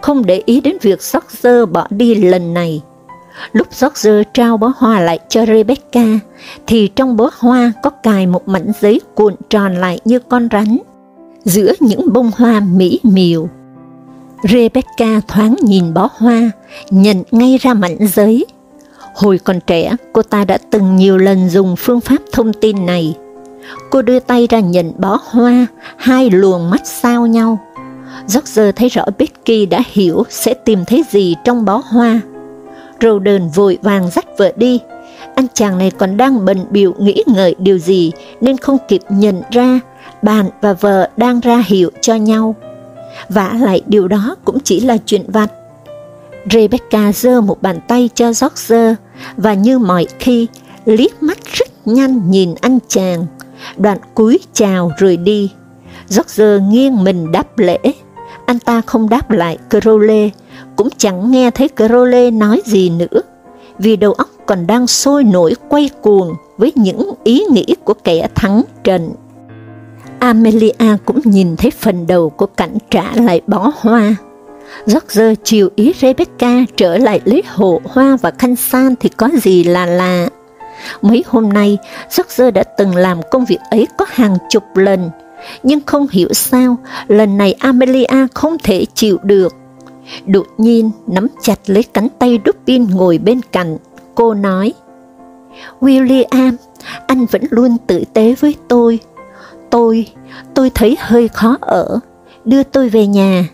[SPEAKER 1] không để ý đến việc George bỏ đi lần này. Lúc George trao bó hoa lại cho Rebecca, thì trong bó hoa có cài một mảnh giấy cuộn tròn lại như con rắn, giữa những bông hoa mỹ miều. Rebecca thoáng nhìn bó hoa, nhận ngay ra mảnh giấy. Hồi còn trẻ, cô ta đã từng nhiều lần dùng phương pháp thông tin này. Cô đưa tay ra nhận bó hoa, hai luồng mắt sao nhau, George thấy rõ Becky đã hiểu sẽ tìm thấy gì trong bó hoa. Roden vội vàng dắt vợ đi. Anh chàng này còn đang bận biểu nghĩ ngợi điều gì nên không kịp nhận ra bạn và vợ đang ra hiệu cho nhau. Vả lại điều đó cũng chỉ là chuyện vặt. Rebecca giơ một bàn tay cho George và như mọi khi liếc mắt rất nhanh nhìn anh chàng, đoạn cúi chào rồi đi. George nghiêng mình đáp lễ anh ta không đáp lại Crowley, cũng chẳng nghe thấy Crowley nói gì nữa, vì đầu óc còn đang sôi nổi quay cuồng với những ý nghĩ của kẻ thắng trận. Amelia cũng nhìn thấy phần đầu của cảnh trả lại bó hoa. George chiều ý Rebecca trở lại lấy hộ hoa và khăn san thì có gì là lạ. Mấy hôm nay, George đã từng làm công việc ấy có hàng chục lần, nhưng không hiểu sao, lần này Amelia không thể chịu được. Đột nhiên nắm chặt lấy cánh tay Dupin ngồi bên cạnh, cô nói, William, anh vẫn luôn tử tế với tôi. Tôi, tôi thấy hơi khó ở, đưa tôi về nhà.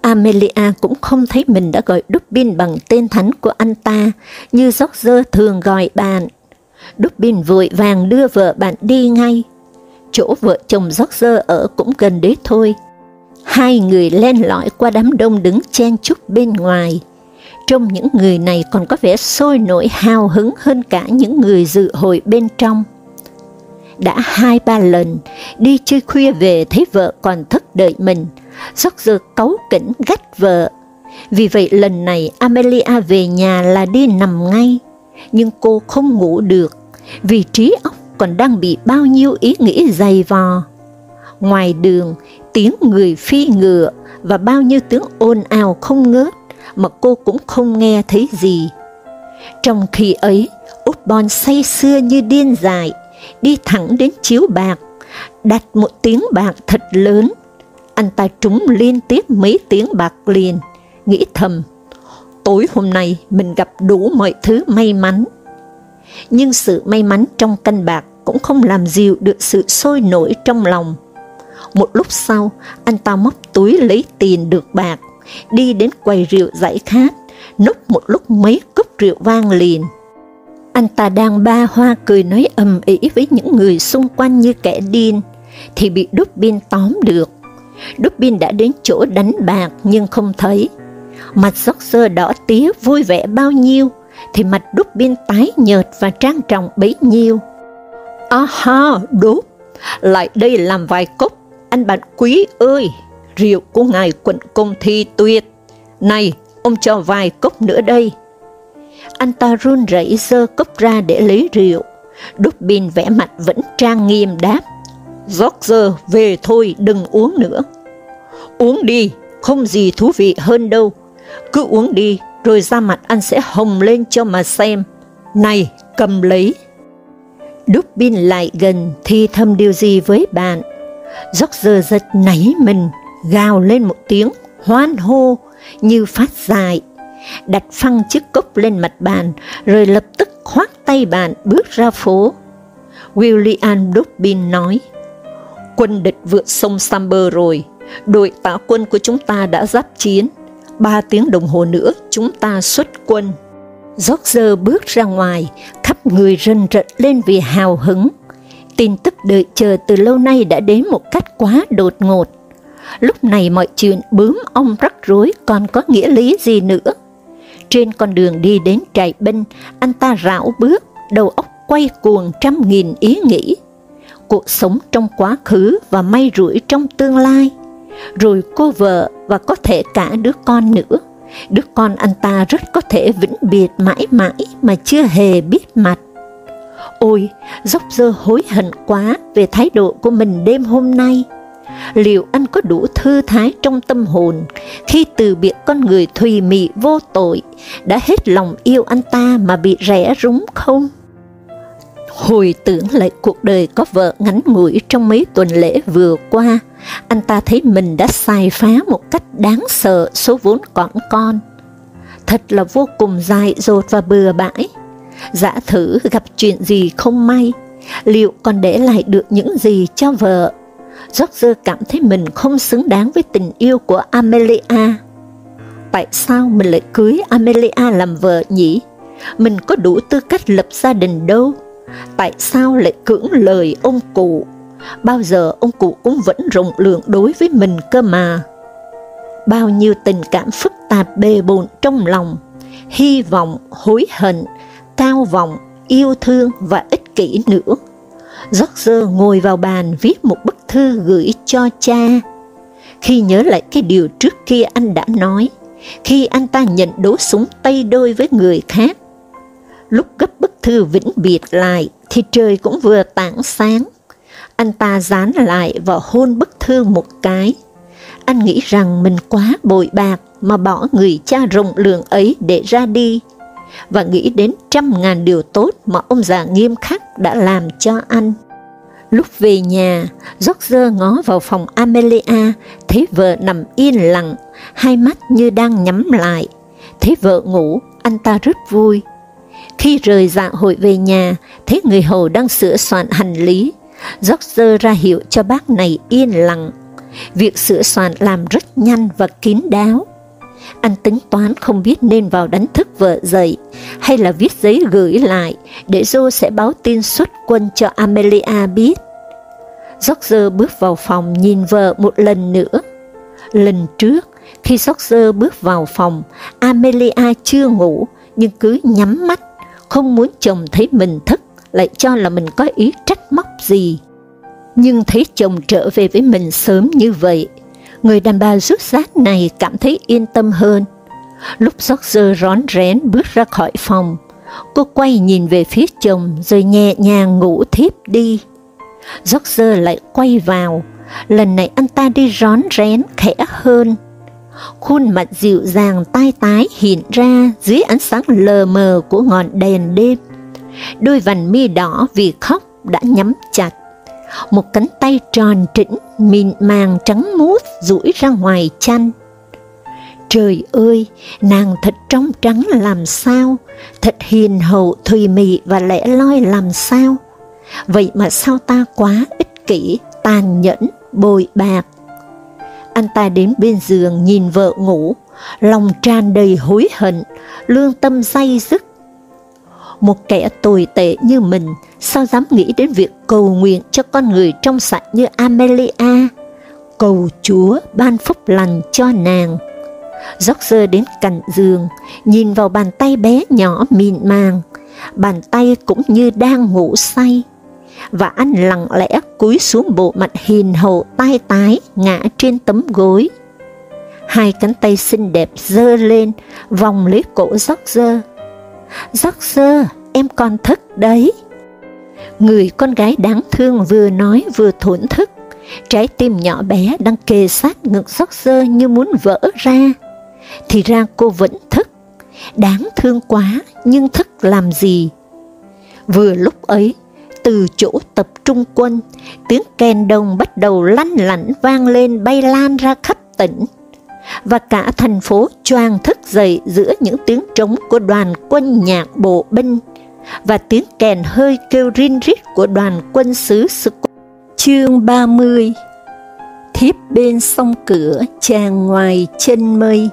[SPEAKER 1] Amelia cũng không thấy mình đã gọi Dubin bằng tên thánh của anh ta, như George thường gọi bạn. Dubin vội vàng đưa vợ bạn đi ngay. Chỗ vợ chồng George ở cũng gần đấy thôi. Hai người len lỏi qua đám đông đứng chen chúc bên ngoài. Trong những người này còn có vẻ sôi nổi hào hứng hơn cả những người dự hội bên trong. Đã hai ba lần, đi chơi khuya về thấy vợ còn thức đợi mình, rất giờ cấu kỉnh gắt vợ. Vì vậy lần này Amelia về nhà là đi nằm ngay, nhưng cô không ngủ được, vì trí óc còn đang bị bao nhiêu ý nghĩ dày vò. Ngoài đường, tiếng người phi ngựa và bao nhiêu tiếng ồn ào không ngớt, mà cô cũng không nghe thấy gì. Trong khi ấy, Út Bon say sưa như điên dại, đi thẳng đến chiếu bạc, đặt một tiếng bạc thật lớn. Anh ta trúng liên tiếp mấy tiếng bạc liền, nghĩ thầm, tối hôm nay mình gặp đủ mọi thứ may mắn. Nhưng sự may mắn trong canh bạc cũng không làm dịu được sự sôi nổi trong lòng. Một lúc sau, anh ta móc túi lấy tiền được bạc, đi đến quầy rượu giải khát, nốc một lúc mấy cốc rượu vang liền. Anh ta đang ba hoa cười nói ầm ĩ với những người xung quanh như kẻ điên, thì bị đúc biên tóm được. Đúc biên đã đến chỗ đánh bạc nhưng không thấy. Mặt sơ đỏ tía vui vẻ bao nhiêu, thì mặt đúc biên tái nhợt và trang trọng bấy nhiêu. Aha, đúc, lại đây làm vài cốc, anh bạn quý ơi, rượu của ngài quận công thi tuyệt. Này, ông cho vài cốc nữa đây. Anh ta run rẩy giơ cốc ra để lấy rượu. Dubin vẽ mặt vẫn trang nghiêm đáp, George về thôi, đừng uống nữa. Uống đi, không gì thú vị hơn đâu. Cứ uống đi, rồi da mặt anh sẽ hồng lên cho mà xem. Này, cầm lấy. Dubin lại gần thì thầm điều gì với bạn. George giật nảy mình, gào lên một tiếng, hoan hô, như phát dài đặt phăng chiếc cốc lên mặt bàn, rồi lập tức khoác tay bạn bước ra phố. William Dobbin nói, quân địch vượt sông Samber rồi, đội tạo quân của chúng ta đã giáp chiến, ba tiếng đồng hồ nữa chúng ta xuất quân. George bước ra ngoài, khắp người rần rật lên vì hào hứng. Tin tức đợi chờ từ lâu nay đã đến một cách quá đột ngột. Lúc này mọi chuyện bướm ong rắc rối còn có nghĩa lý gì nữa. Trên con đường đi đến trại binh, anh ta rảo bước, đầu óc quay cuồng trăm nghìn ý nghĩ. Cuộc sống trong quá khứ và may rủi trong tương lai. Rồi cô vợ và có thể cả đứa con nữa. Đứa con anh ta rất có thể vĩnh biệt mãi mãi mà chưa hề biết mặt. Ôi, dốc dơ hối hận quá về thái độ của mình đêm hôm nay liệu anh có đủ thư thái trong tâm hồn khi từ biệt con người thùy mị vô tội, đã hết lòng yêu anh ta mà bị rẽ rúng không? Hồi tưởng lại cuộc đời có vợ ngắn ngủi trong mấy tuần lễ vừa qua, anh ta thấy mình đã xài phá một cách đáng sợ số vốn còn con. Thật là vô cùng dại dột và bừa bãi. Giả thử gặp chuyện gì không may, liệu còn để lại được những gì cho vợ George cảm thấy mình không xứng đáng với tình yêu của Amelia. Tại sao mình lại cưới Amelia làm vợ nhỉ? Mình có đủ tư cách lập gia đình đâu. Tại sao lại cưỡng lời ông cụ? Bao giờ ông cụ cũng vẫn rộng lượng đối với mình cơ mà. Bao nhiêu tình cảm phức tạp bề bộn trong lòng, hy vọng, hối hận, cao vọng, yêu thương và ích kỷ nữa George ngồi vào bàn viết một bức thư gửi cho cha. Khi nhớ lại cái điều trước kia anh đã nói, khi anh ta nhận đố súng tay đôi với người khác. Lúc gấp bức thư vĩnh biệt lại thì trời cũng vừa tảng sáng. Anh ta dán lại và hôn bức thư một cái. Anh nghĩ rằng mình quá bội bạc mà bỏ người cha rộng lượng ấy để ra đi và nghĩ đến trăm ngàn điều tốt mà ông già nghiêm khắc đã làm cho anh. Lúc về nhà, George ngó vào phòng Amelia, thấy vợ nằm yên lặng, hai mắt như đang nhắm lại. Thấy vợ ngủ, anh ta rất vui. Khi rời dạ hội về nhà, thấy người hầu đang sửa soạn hành lý, George ra hiệu cho bác này yên lặng. Việc sửa soạn làm rất nhanh và kín đáo. Anh tính toán không biết nên vào đánh thức vợ dậy, hay là viết giấy gửi lại, để Joe sẽ báo tin xuất quân cho Amelia biết. George bước vào phòng nhìn vợ một lần nữa. Lần trước, khi George bước vào phòng, Amelia chưa ngủ, nhưng cứ nhắm mắt, không muốn chồng thấy mình thức, lại cho là mình có ý trách móc gì. Nhưng thấy chồng trở về với mình sớm như vậy, người đàn bà rút rát này cảm thấy yên tâm hơn. Lúc George rón rén bước ra khỏi phòng, cô quay nhìn về phía chồng rồi nhẹ nhàng ngủ thiếp đi. George lại quay vào, lần này anh ta đi rón rén khẽ hơn. Khuôn mặt dịu dàng tai tái hiện ra dưới ánh sáng lờ mờ của ngọn đèn đêm. Đôi vành mi đỏ vì khóc đã nhắm chặt. Một cánh tay tròn trĩnh, mịn màng trắng muốt duỗi ra ngoài chăn. Trời ơi, nàng thật trong trắng làm sao, thật hiền hậu, thùy mị và lẽ loi làm sao. Vậy mà sao ta quá ích kỷ, tàn nhẫn, bồi bạc. Anh ta đến bên giường nhìn vợ ngủ, lòng tràn đầy hối hận, lương tâm say dứt. Một kẻ tồi tệ như mình, sao dám nghĩ đến việc cầu nguyện cho con người trong sạch như Amelia, cầu Chúa ban phúc lành cho nàng. George đến cạnh giường, nhìn vào bàn tay bé nhỏ mịn màng, bàn tay cũng như đang ngủ say và anh lặng lẽ cúi xuống bộ mặt hiền hậu tai tái ngã trên tấm gối. Hai cánh tay xinh đẹp dơ lên, vòng lấy cổ dốc George, em còn thức đấy. Người con gái đáng thương vừa nói vừa thổn thức, trái tim nhỏ bé đang kề sát ngực George như muốn vỡ ra. Thì ra cô vẫn thức, đáng thương quá, nhưng thức làm gì? Vừa lúc ấy, từ chỗ tập trung quân, tiếng kèn đồng bắt đầu lanh lảnh vang lên bay lan ra khắp tỉnh, và cả thành phố choàng thức dậy giữa những tiếng trống của đoàn quân nhạc bộ binh và tiếng kèn hơi kêu rin rít của đoàn quân sứ Sực. Chương 30 Thiếp bên sông cửa, chàng ngoài chân mây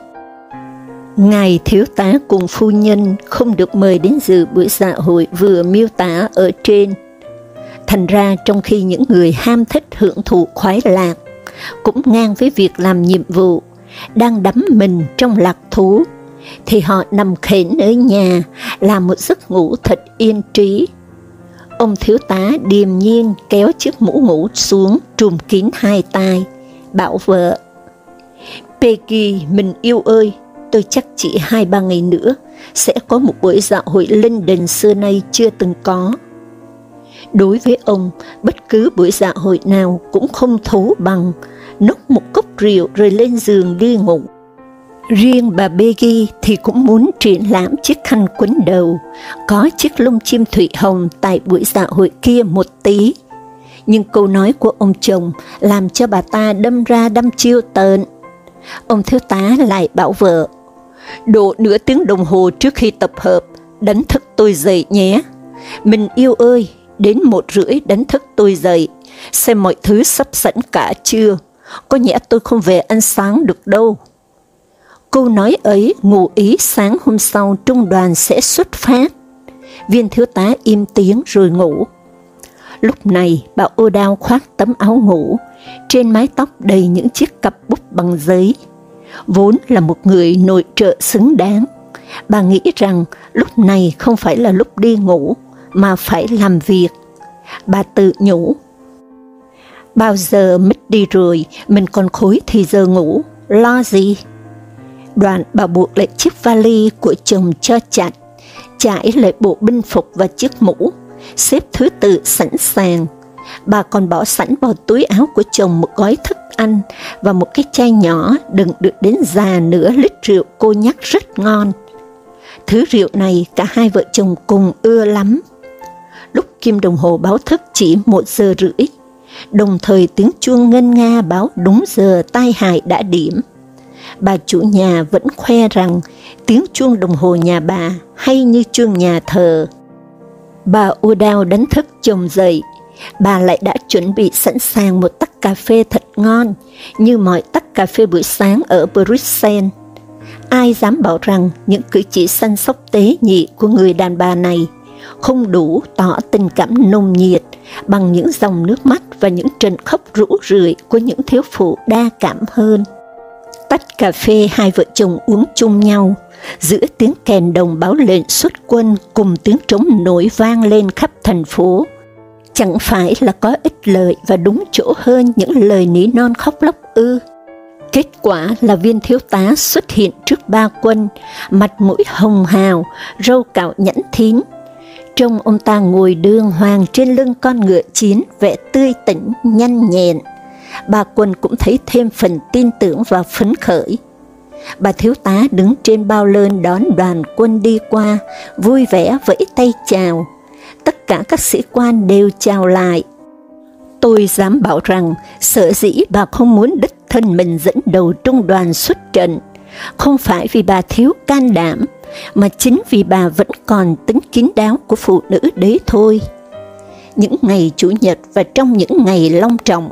[SPEAKER 1] Ngài thiếu tá cùng phu nhân không được mời đến dự buổi dạ hội vừa miêu tả ở trên. Thành ra trong khi những người ham thích hưởng thụ khoái lạc, cũng ngang với việc làm nhiệm vụ, đang đắm mình trong lạc thú, thì họ nằm khển ở nhà, làm một giấc ngủ thật yên trí. Ông thiếu tá điềm nhiên kéo chiếc mũ ngủ xuống trùm kín hai tai, bảo vợ, Peggy, mình yêu ơi, tôi chắc chỉ hai ba ngày nữa sẽ có một buổi dạo hội linh đình xưa nay chưa từng có. Đối với ông, bất cứ buổi dạ hội nào cũng không thú bằng nốc một cốc rượu rồi lên giường đi ngủ. Riêng bà Peggy thì cũng muốn triển lãm chiếc khăn quấn đầu, có chiếc lông chim thủy hồng tại buổi dạ hội kia một tí. Nhưng câu nói của ông chồng làm cho bà ta đâm ra đâm chiêu tợn. Ông thiếu tá lại bảo vợ, độ nửa tiếng đồng hồ trước khi tập hợp, đánh thức tôi dậy nhé. Mình yêu ơi, đến một rưỡi đánh thức tôi dậy, xem mọi thứ sắp sẵn cả chưa, có nhẽ tôi không về ăn sáng được đâu. Câu nói ấy ngụ ý sáng hôm sau trung đoàn sẽ xuất phát. Viên thiếu tá im tiếng rồi ngủ. Lúc này, bà ô đao khoác tấm áo ngủ, trên mái tóc đầy những chiếc cặp bút bằng giấy. Vốn là một người nội trợ xứng đáng, bà nghĩ rằng lúc này không phải là lúc đi ngủ, mà phải làm việc. Bà tự nhủ. Bao giờ mất đi rồi, mình còn khối thì giờ ngủ, lo gì? Đoạn bà buộc lại chiếc vali của chồng cho chặt, trải lại bộ binh phục và chiếc mũ, xếp thứ tự sẵn sàng. Bà còn bỏ sẵn vào túi áo của chồng một gói thức ăn và một cái chai nhỏ đựng được đến già nửa lít rượu cô nhắc rất ngon. Thứ rượu này cả hai vợ chồng cùng ưa lắm. Lúc kim đồng hồ báo thức chỉ một giờ rưỡi, đồng thời tiếng chuông ngân nga báo đúng giờ tai hại đã điểm. Bà chủ nhà vẫn khoe rằng tiếng chuông đồng hồ nhà bà hay như chuông nhà thờ. Bà Udao đánh thức chồng dậy, bà lại đã chuẩn bị sẵn sàng một tách cà phê thật ngon, như mọi tách cà phê buổi sáng ở Bruxelles. Ai dám bảo rằng những cử chỉ săn sóc tế nhị của người đàn bà này không đủ tỏ tình cảm nồng nhiệt bằng những dòng nước mắt và những trận khóc rũ rượi của những thiếu phụ đa cảm hơn. Tách cà phê hai vợ chồng uống chung nhau, giữa tiếng kèn đồng báo lệnh xuất quân cùng tiếng trống nổi vang lên khắp thành phố. Chẳng phải là có ích lợi và đúng chỗ hơn những lời nỉ non khóc lóc ư. Kết quả là viên thiếu tá xuất hiện trước ba quân, mặt mũi hồng hào, râu cạo nhẵn thín. Trông ông ta ngồi đường hoàng trên lưng con ngựa chiến, vẻ tươi tỉnh, nhanh nhẹn. bà quân cũng thấy thêm phần tin tưởng và phấn khởi. Bà thiếu tá đứng trên bao lơn đón đoàn quân đi qua, vui vẻ vẫy tay chào. Tất cả các sĩ quan đều chào lại. Tôi dám bảo rằng, sở dĩ bà không muốn đích thân mình dẫn đầu trung đoàn xuất trận, không phải vì bà thiếu can đảm, mà chính vì bà vẫn còn tính kín đáo của phụ nữ đấy thôi. Những ngày Chủ nhật và trong những ngày long trọng,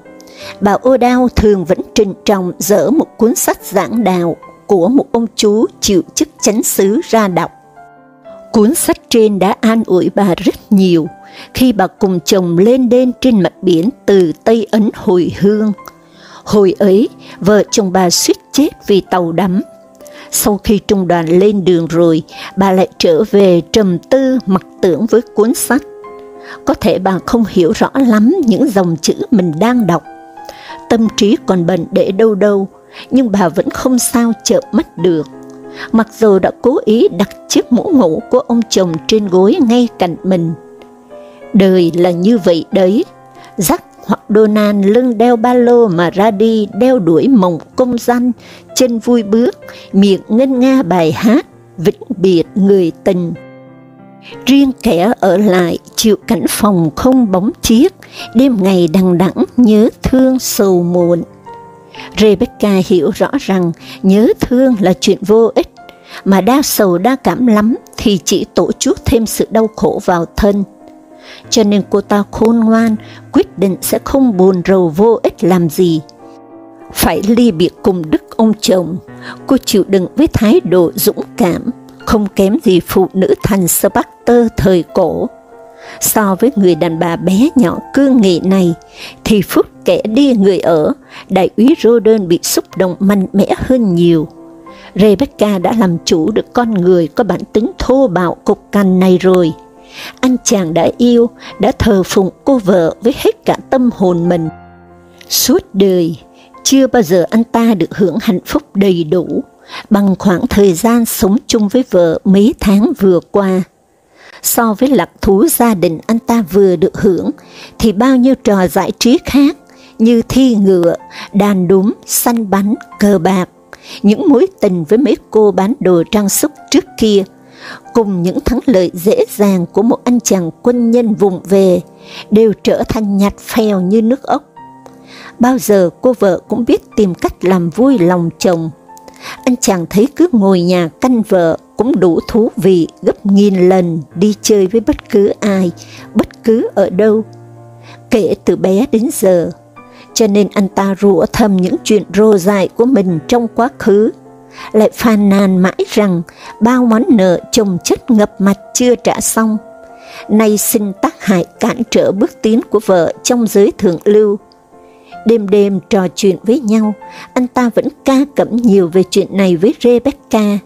[SPEAKER 1] bà Ô Đao thường vẫn trình trọng dở một cuốn sách giảng đạo của một ông chú chịu chức chánh xứ ra đọc. Cuốn sách trên đã an ủi bà rất nhiều khi bà cùng chồng lên đên trên mặt biển từ Tây Ấn hồi hương. Hồi ấy, vợ chồng bà suýt chết vì tàu đắm. Sau khi trung đoàn lên đường rồi, bà lại trở về trầm tư mặc tưởng với cuốn sách. Có thể bà không hiểu rõ lắm những dòng chữ mình đang đọc. Tâm trí còn bận để đâu đâu, nhưng bà vẫn không sao chợp mắt được. Mặc dù đã cố ý đặt chiếc mũ ngủ của ông chồng trên gối ngay cạnh mình. Đời là như vậy đấy, Jack hoặc Donald lưng đeo ba lô mà ra đi đeo đuổi mộng công danh, chân vui bước, miệng ngân nga bài hát, vĩnh biệt người tình. Riêng kẻ ở lại chịu cảnh phòng không bóng chiếc, đêm ngày đằng đẵng nhớ thương sầu muộn. Rebecca hiểu rõ rằng nhớ thương là chuyện vô ích, mà đa sầu đa cảm lắm thì chỉ tổ chuốc thêm sự đau khổ vào thân. Cho nên cô ta khôn ngoan, quyết định sẽ không buồn rầu vô ích làm gì. Phải ly biệt cùng đức ông chồng, cô chịu đựng với thái độ dũng cảm, không kém gì phụ nữ thành Sparta thời cổ. So với người đàn bà bé nhỏ cương nghị này, thì phút kẻ đi người ở, đại úy Roden bị xúc động mạnh mẽ hơn nhiều. Rebecca đã làm chủ được con người có bản tính thô bạo cục cằn này rồi. Anh chàng đã yêu, đã thờ phụng cô vợ với hết cả tâm hồn mình. Suốt đời, chưa bao giờ anh ta được hưởng hạnh phúc đầy đủ bằng khoảng thời gian sống chung với vợ mấy tháng vừa qua. So với lạc thú gia đình anh ta vừa được hưởng, thì bao nhiêu trò giải trí khác như thi ngựa, đàn đúng, săn bắn, cờ bạc, những mối tình với mấy cô bán đồ trang sức trước kia, cùng những thắng lợi dễ dàng của một anh chàng quân nhân vùng về, đều trở thành nhạt phèo như nước ốc. Bao giờ cô vợ cũng biết tìm cách làm vui lòng chồng. Anh chàng thấy cứ ngồi nhà canh vợ cũng đủ thú vị gấp nghìn lần đi chơi với bất cứ ai, bất cứ ở đâu. Kể từ bé đến giờ, cho nên anh ta rủa thầm những chuyện rô dại của mình trong quá khứ, lại phàn nàn mãi rằng bao món nợ chồng chất ngập mặt chưa trả xong, nay xin tác hại cản trở bước tiến của vợ trong giới thượng lưu. Đêm đêm trò chuyện với nhau, anh ta vẫn ca cẩm nhiều về chuyện này với Rebecca.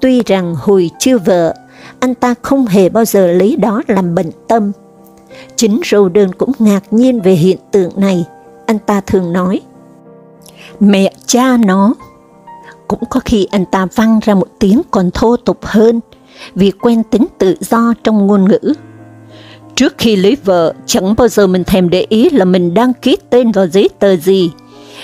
[SPEAKER 1] Tuy rằng hồi chưa vợ, anh ta không hề bao giờ lấy đó làm bệnh tâm. Chính Roden cũng ngạc nhiên về hiện tượng này, anh ta thường nói, mẹ cha nó. Cũng có khi anh ta văng ra một tiếng còn thô tục hơn, vì quen tính tự do trong ngôn ngữ. Trước khi lấy vợ, chẳng bao giờ mình thèm để ý là mình đang ký tên vào giấy tờ gì,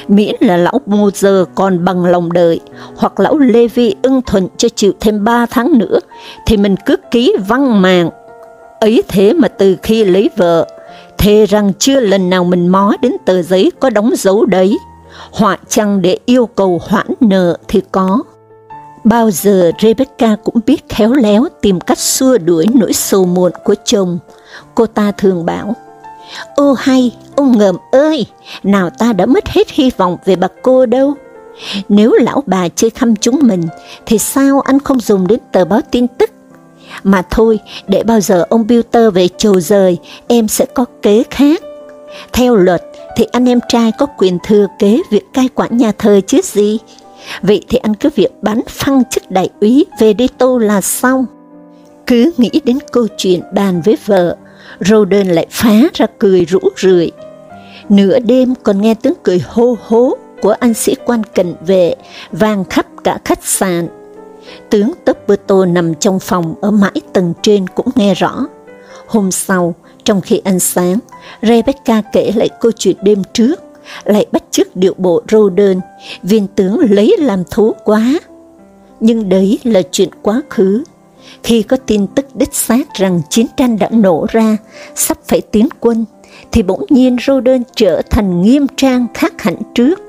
[SPEAKER 1] miễn là lão mô giờ còn bằng lòng đợi, hoặc lão Lê Vi ưng thuận cho chịu thêm ba tháng nữa, thì mình cứ ký văng mạng. Ấy thế mà từ khi lấy vợ, thề rằng chưa lần nào mình mó đến tờ giấy có đóng dấu đấy, họa chăng để yêu cầu hoãn nợ thì có. Bao giờ Rebecca cũng biết khéo léo tìm cách xua đuổi nỗi sầu muộn của chồng. Cô ta thường bảo, Ô hay, ông ngầm ơi, nào ta đã mất hết hy vọng về bà cô đâu. Nếu lão bà chơi khăm chúng mình, thì sao anh không dùng đến tờ báo tin tức? Mà thôi, để bao giờ ông Bilter về trầu rời, em sẽ có kế khác. Theo luật, thì anh em trai có quyền thừa kế việc cai quản nhà thờ chứ gì. Vậy thì anh cứ việc bán phăng chức đại úy về đi tô là xong. Cứ nghĩ đến câu chuyện bàn với vợ, Roden lại phá ra cười rũ rượi. Nửa đêm còn nghe tiếng cười hô hố của anh sĩ quan cận vệ vang khắp cả khách sạn. Tướng Tupperto nằm trong phòng ở mãi tầng trên cũng nghe rõ. Hôm sau, trong khi ăn sáng, Rebecca kể lại câu chuyện đêm trước, lại bắt chước điệu bộ rô đơn viên tướng lấy làm thú quá. Nhưng đấy là chuyện quá khứ. Khi có tin tức đích xác rằng chiến tranh đã nổ ra, sắp phải tiến quân, thì bỗng nhiên rô đơn trở thành nghiêm trang khác hẳn trước.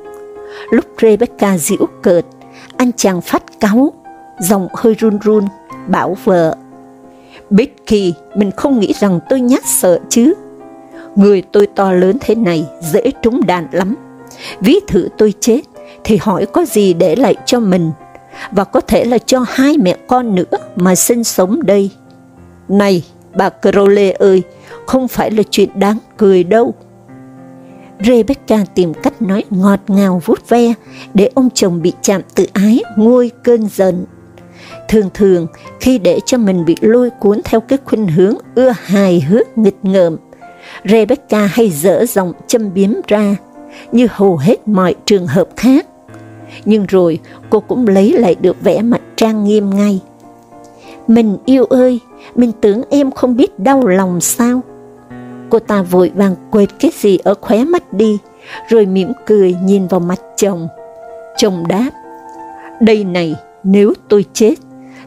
[SPEAKER 1] Lúc Rebecca giễu cợt, anh chàng phát cáu, giọng hơi run run, bảo vợ. Becky, mình không nghĩ rằng tôi nhát sợ chứ. Người tôi to lớn thế này, dễ trúng đạn lắm. Ví thử tôi chết, thì hỏi có gì để lại cho mình, và có thể là cho hai mẹ con nữa mà sinh sống đây. Này, bà Crowley ơi, không phải là chuyện đáng cười đâu. Rebecca tìm cách nói ngọt ngào vuốt ve để ông chồng bị chạm tự ái nguôi cơn giận. Thường thường, khi để cho mình bị lôi cuốn theo cái khuynh hướng ưa hài hước nghịch ngợm, Rebecca hay dở giọng châm biếm ra, như hầu hết mọi trường hợp khác. Nhưng rồi cô cũng lấy lại được vẻ mặt trang nghiêm ngay. Mình yêu ơi, mình tưởng em không biết đau lòng sao? Cô ta vội vàng quệt cái gì ở khóe mắt đi, rồi mỉm cười nhìn vào mặt chồng. Chồng đáp, đây này, nếu tôi chết,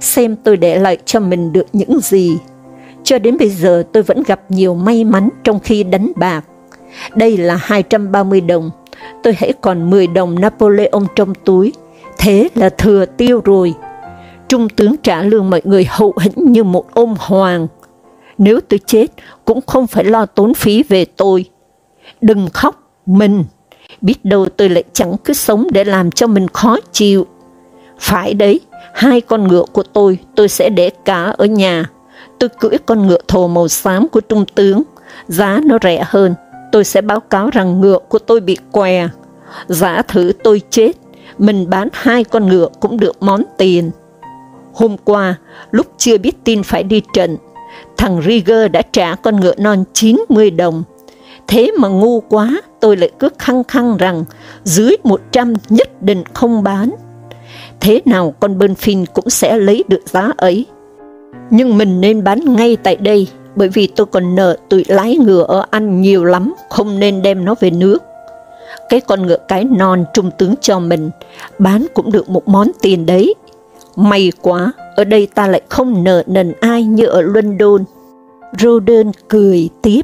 [SPEAKER 1] xem tôi để lại cho mình được những gì. Cho đến bây giờ tôi vẫn gặp nhiều may mắn trong khi đánh bạc. Đây là 230 đồng, tôi hãy còn 10 đồng Napoleon trong túi, thế là thừa tiêu rồi. Trung tướng trả lương mọi người hậu hĩnh như một ôm hoàng. Nếu tôi chết, cũng không phải lo tốn phí về tôi. Đừng khóc, mình, biết đâu tôi lại chẳng cứ sống để làm cho mình khó chịu. Phải đấy, hai con ngựa của tôi, tôi sẽ để cá ở nhà. Tôi cưỡi con ngựa thồ màu xám của trung tướng, giá nó rẻ hơn. Tôi sẽ báo cáo rằng ngựa của tôi bị què. Giả thử tôi chết, mình bán hai con ngựa cũng được món tiền. Hôm qua, lúc chưa biết tin phải đi trận, thằng Rieger đã trả con ngựa non 90 đồng. Thế mà ngu quá, tôi lại cứ khăng khăng rằng dưới 100 nhất định không bán thế nào con bơn phìn cũng sẽ lấy được giá ấy. Nhưng mình nên bán ngay tại đây, bởi vì tôi còn nợ tụi lái ngựa ở anh nhiều lắm, không nên đem nó về nước. Cái con ngựa cái non trung tướng cho mình, bán cũng được một món tiền đấy. May quá, ở đây ta lại không nợ nần ai như ở London. Roden cười tiếp.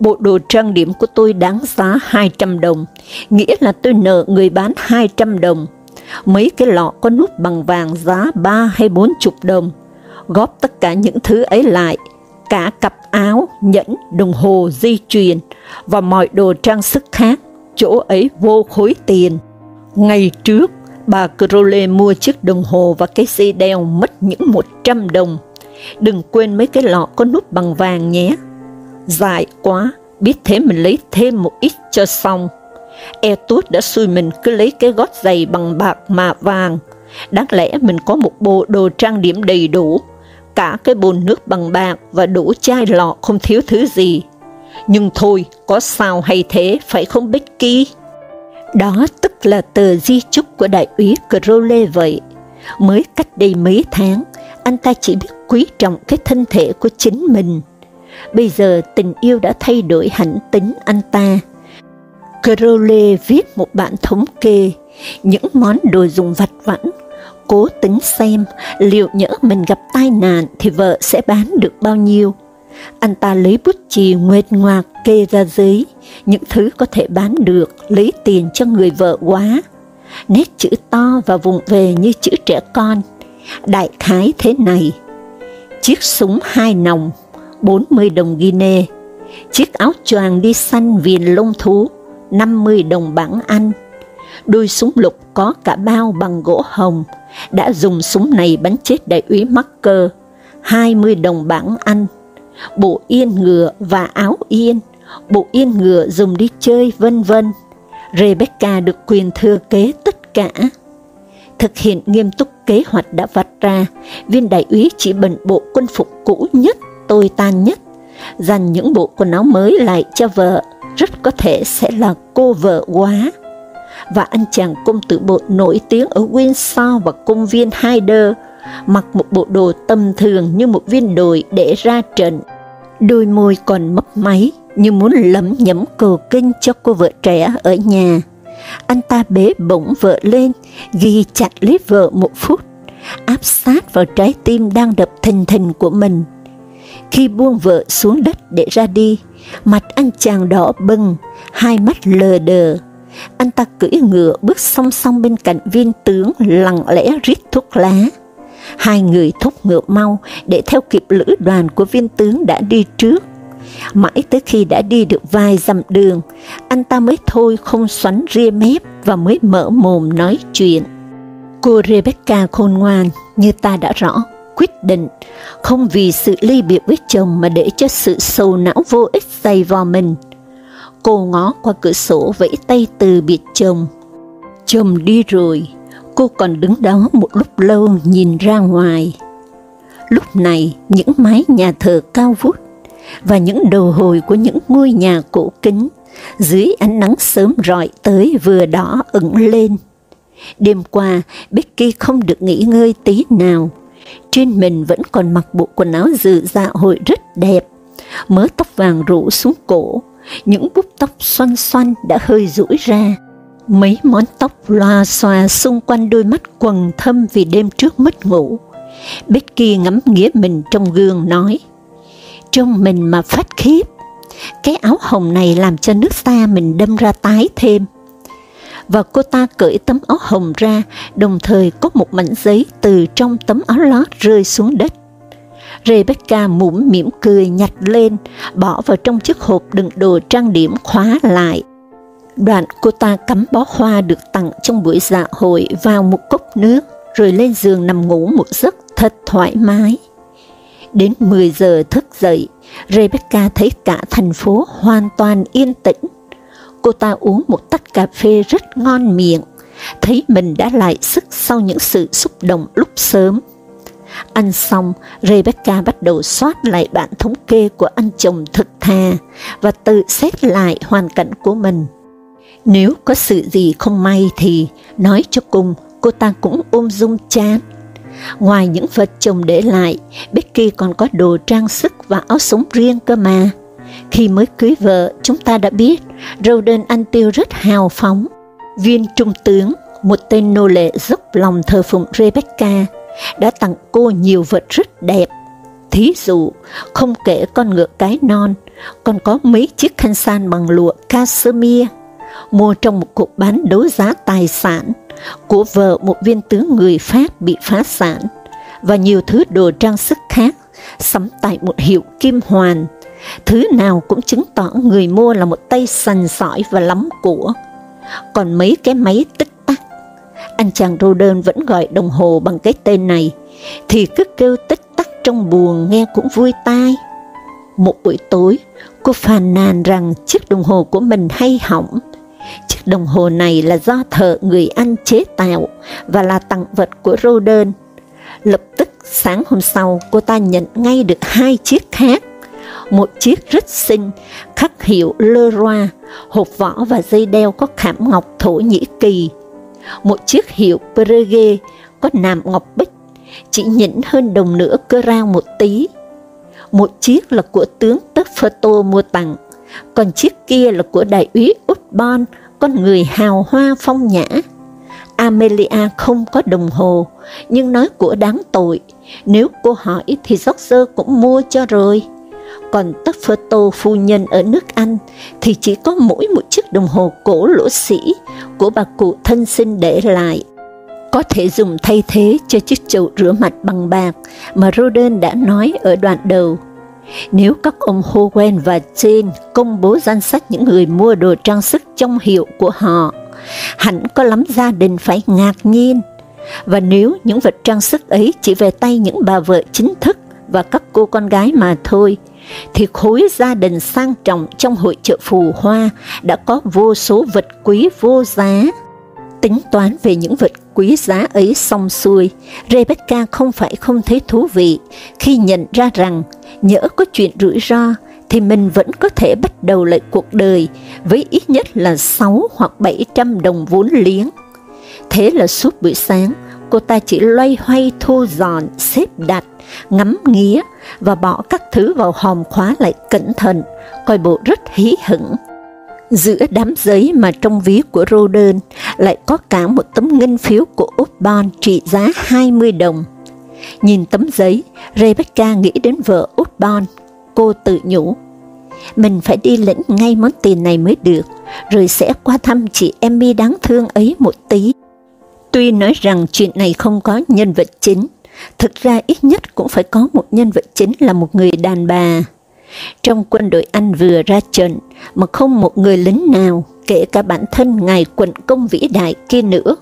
[SPEAKER 1] Bộ đồ trang điểm của tôi đáng giá 200 đồng, nghĩa là tôi nợ người bán 200 đồng mấy cái lọ có nút bằng vàng giá ba hay bốn chục đồng, góp tất cả những thứ ấy lại, cả cặp áo, nhẫn, đồng hồ, di truyền và mọi đồ trang sức khác, chỗ ấy vô khối tiền. Ngày trước, bà Crowley mua chiếc đồng hồ và cái dây đeo mất những 100 đồng. Đừng quên mấy cái lọ có nút bằng vàng nhé. Dài quá, biết thế mình lấy thêm một ít cho xong. E tút đã xui mình cứ lấy cái gót giày bằng bạc mà vàng. Đáng lẽ mình có một bộ đồ trang điểm đầy đủ, cả cái bồn nước bằng bạc và đủ chai lọ không thiếu thứ gì. Nhưng thôi, có sao hay thế, phải không Becky? Đó tức là tờ di chúc của đại úy Crowley vậy. Mới cách đây mấy tháng, anh ta chỉ biết quý trọng cái thân thể của chính mình. Bây giờ tình yêu đã thay đổi hẳn tính anh ta, Crowley viết một bản thống kê những món đồ dùng vặt vãnh, cố tính xem liệu nhỡ mình gặp tai nạn thì vợ sẽ bán được bao nhiêu. Anh ta lấy bút chì nguệt ngoạc kê ra giấy, những thứ có thể bán được, lấy tiền cho người vợ quá. Nét chữ to và vùng về như chữ trẻ con. Đại khái thế này. Chiếc súng hai nòng, 40 đồng Guinea. Chiếc áo choàng đi săn viền lông thú, 50 đồng bảng Anh. Đôi súng lục có cả bao bằng gỗ hồng, đã dùng súng này bắn chết đại úy Marker, 20 đồng bảng Anh bộ yên ngựa và áo yên, bộ yên ngựa dùng đi chơi vân vân. Rebecca được quyền thừa kế tất cả. Thực hiện nghiêm túc kế hoạch đã vạch ra, viên đại úy chỉ bận bộ quân phục cũ nhất, tồi tàn nhất, dành những bộ quần áo mới lại cho vợ, rất có thể sẽ là cô vợ quá. Và anh chàng công tử bộ nổi tiếng ở Windsor và công viên Hyder, mặc một bộ đồ tầm thường như một viên đồi để ra trận. Đôi môi còn mấp máy, như muốn lấm nhấm cầu kinh cho cô vợ trẻ ở nhà. Anh ta bế bổng vợ lên, ghi chặt lấy vợ một phút, áp sát vào trái tim đang đập thình thình của mình. Khi buông vợ xuống đất để ra đi, mặt anh chàng đỏ bừng, hai mắt lờ đờ. Anh ta cưỡi ngựa bước song song bên cạnh viên tướng lặng lẽ rít thuốc lá. Hai người thúc ngựa mau để theo kịp lữ đoàn của viên tướng đã đi trước. Mãi tới khi đã đi được vài dặm đường, anh ta mới thôi không xoắn ria mép và mới mở mồm nói chuyện. Cô Rebecca khôn ngoan, như ta đã rõ, quyết định, không vì sự ly biệt với chồng mà để cho sự sầu não vô ích dày vào mình. Cô ngó qua cửa sổ vẫy tay từ biệt chồng. Chồng đi rồi, Cô còn đứng đó một lúc lâu nhìn ra ngoài. Lúc này, những mái nhà thờ cao vút và những đầu hồi của những ngôi nhà cổ kính dưới ánh nắng sớm rọi tới vừa đỏ ửng lên. Đêm qua, Becky không được nghỉ ngơi tí nào. Trên mình vẫn còn mặc bộ quần áo dự dạ hội rất đẹp, mớ tóc vàng rủ xuống cổ, những búp tóc xoăn xoăn đã hơi rũi ra mấy món tóc loa xòa xung quanh đôi mắt quần thâm vì đêm trước mất ngủ. Becky ngắm nghĩa mình trong gương nói, trông mình mà phát khiếp, cái áo hồng này làm cho nước ta mình đâm ra tái thêm. Và cô ta cởi tấm áo hồng ra, đồng thời có một mảnh giấy từ trong tấm áo lót rơi xuống đất. Rebecca mũm mỉm cười nhặt lên, bỏ vào trong chiếc hộp đựng đồ trang điểm khóa lại. Đoạn cô ta cắm bó hoa được tặng trong buổi dạ hội vào một cốc nước, rồi lên giường nằm ngủ một giấc thật thoải mái. Đến 10 giờ thức dậy, Rebecca thấy cả thành phố hoàn toàn yên tĩnh. Cô ta uống một tách cà phê rất ngon miệng, thấy mình đã lại sức sau những sự xúc động lúc sớm. Ăn xong, Rebecca bắt đầu soát lại bản thống kê của anh chồng thực thà và tự xét lại hoàn cảnh của mình. Nếu có sự gì không may thì, nói cho cùng, cô ta cũng ôm dung chán. Ngoài những vật chồng để lại, Becky còn có đồ trang sức và áo sống riêng cơ mà. Khi mới cưới vợ, chúng ta đã biết, Roden ăn tiêu rất hào phóng. Viên trung tướng, một tên nô lệ dốc lòng thờ phụng Rebecca, đã tặng cô nhiều vật rất đẹp. Thí dụ, không kể con ngựa cái non, còn có mấy chiếc khăn san bằng lụa cashmere mua trong một cuộc bán đấu giá tài sản của vợ một viên tướng người Pháp bị phá sản, và nhiều thứ đồ trang sức khác, sắm tại một hiệu kim hoàn. Thứ nào cũng chứng tỏ người mua là một tay sành sỏi và lắm của. Còn mấy cái máy tích anh chàng Roden vẫn gọi đồng hồ bằng cái tên này, thì cứ kêu tích tắc trong buồn nghe cũng vui tai. Một buổi tối, cô phàn nàn rằng chiếc đồng hồ của mình hay hỏng, Chiếc đồng hồ này là do thợ người Anh chế tạo và là tặng vật của Roden. Lập tức sáng hôm sau cô ta nhận ngay được hai chiếc khác. Một chiếc rất xinh, khắc hiệu Leroy, hộp vỏ và dây đeo có khảm ngọc Thổ Nhĩ Kỳ. Một chiếc hiệu Perege có nạm ngọc bích, chỉ nhỉnh hơn đồng nửa cơ rao một tí. Một chiếc là của tướng Tất mua tặng, còn chiếc kia là của đại úy Utbon, con người hào hoa phong nhã. Amelia không có đồng hồ, nhưng nói của đáng tội, nếu cô hỏi thì George cũng mua cho rồi còn tất phơ tô phu nhân ở nước Anh thì chỉ có mỗi một chiếc đồng hồ cổ lỗ sĩ của bà cụ thân sinh để lại. Có thể dùng thay thế cho chiếc chậu rửa mặt bằng bạc mà Roden đã nói ở đoạn đầu. Nếu các ông Howen và Jane công bố danh sách những người mua đồ trang sức trong hiệu của họ, hẳn có lắm gia đình phải ngạc nhiên. Và nếu những vật trang sức ấy chỉ về tay những bà vợ chính thức và các cô con gái mà thôi, thì khối gia đình sang trọng trong hội chợ phù hoa đã có vô số vật quý vô giá. Tính toán về những vật quý giá ấy xong xuôi, Rebecca không phải không thấy thú vị khi nhận ra rằng nhỡ có chuyện rủi ro thì mình vẫn có thể bắt đầu lại cuộc đời với ít nhất là 6 hoặc 700 đồng vốn liếng. Thế là suốt buổi sáng, cô ta chỉ loay hoay thu dọn, xếp đặt, ngắm nghía và bỏ các thứ vào hòm khóa lại cẩn thận, coi bộ rất hí hửng. Giữa đám giấy mà trong ví của Roden lại có cả một tấm ngân phiếu của Upton trị giá 20 đồng. Nhìn tấm giấy, Rebecca nghĩ đến vợ Upton cô tự nhủ. Mình phải đi lĩnh ngay món tiền này mới được, rồi sẽ qua thăm chị Emmy đáng thương ấy một tí. Tuy nói rằng chuyện này không có nhân vật chính, thực ra ít nhất cũng phải có một nhân vật chính là một người đàn bà. Trong quân đội Anh vừa ra trận, mà không một người lính nào, kể cả bản thân ngài quận công vĩ đại kia nữa,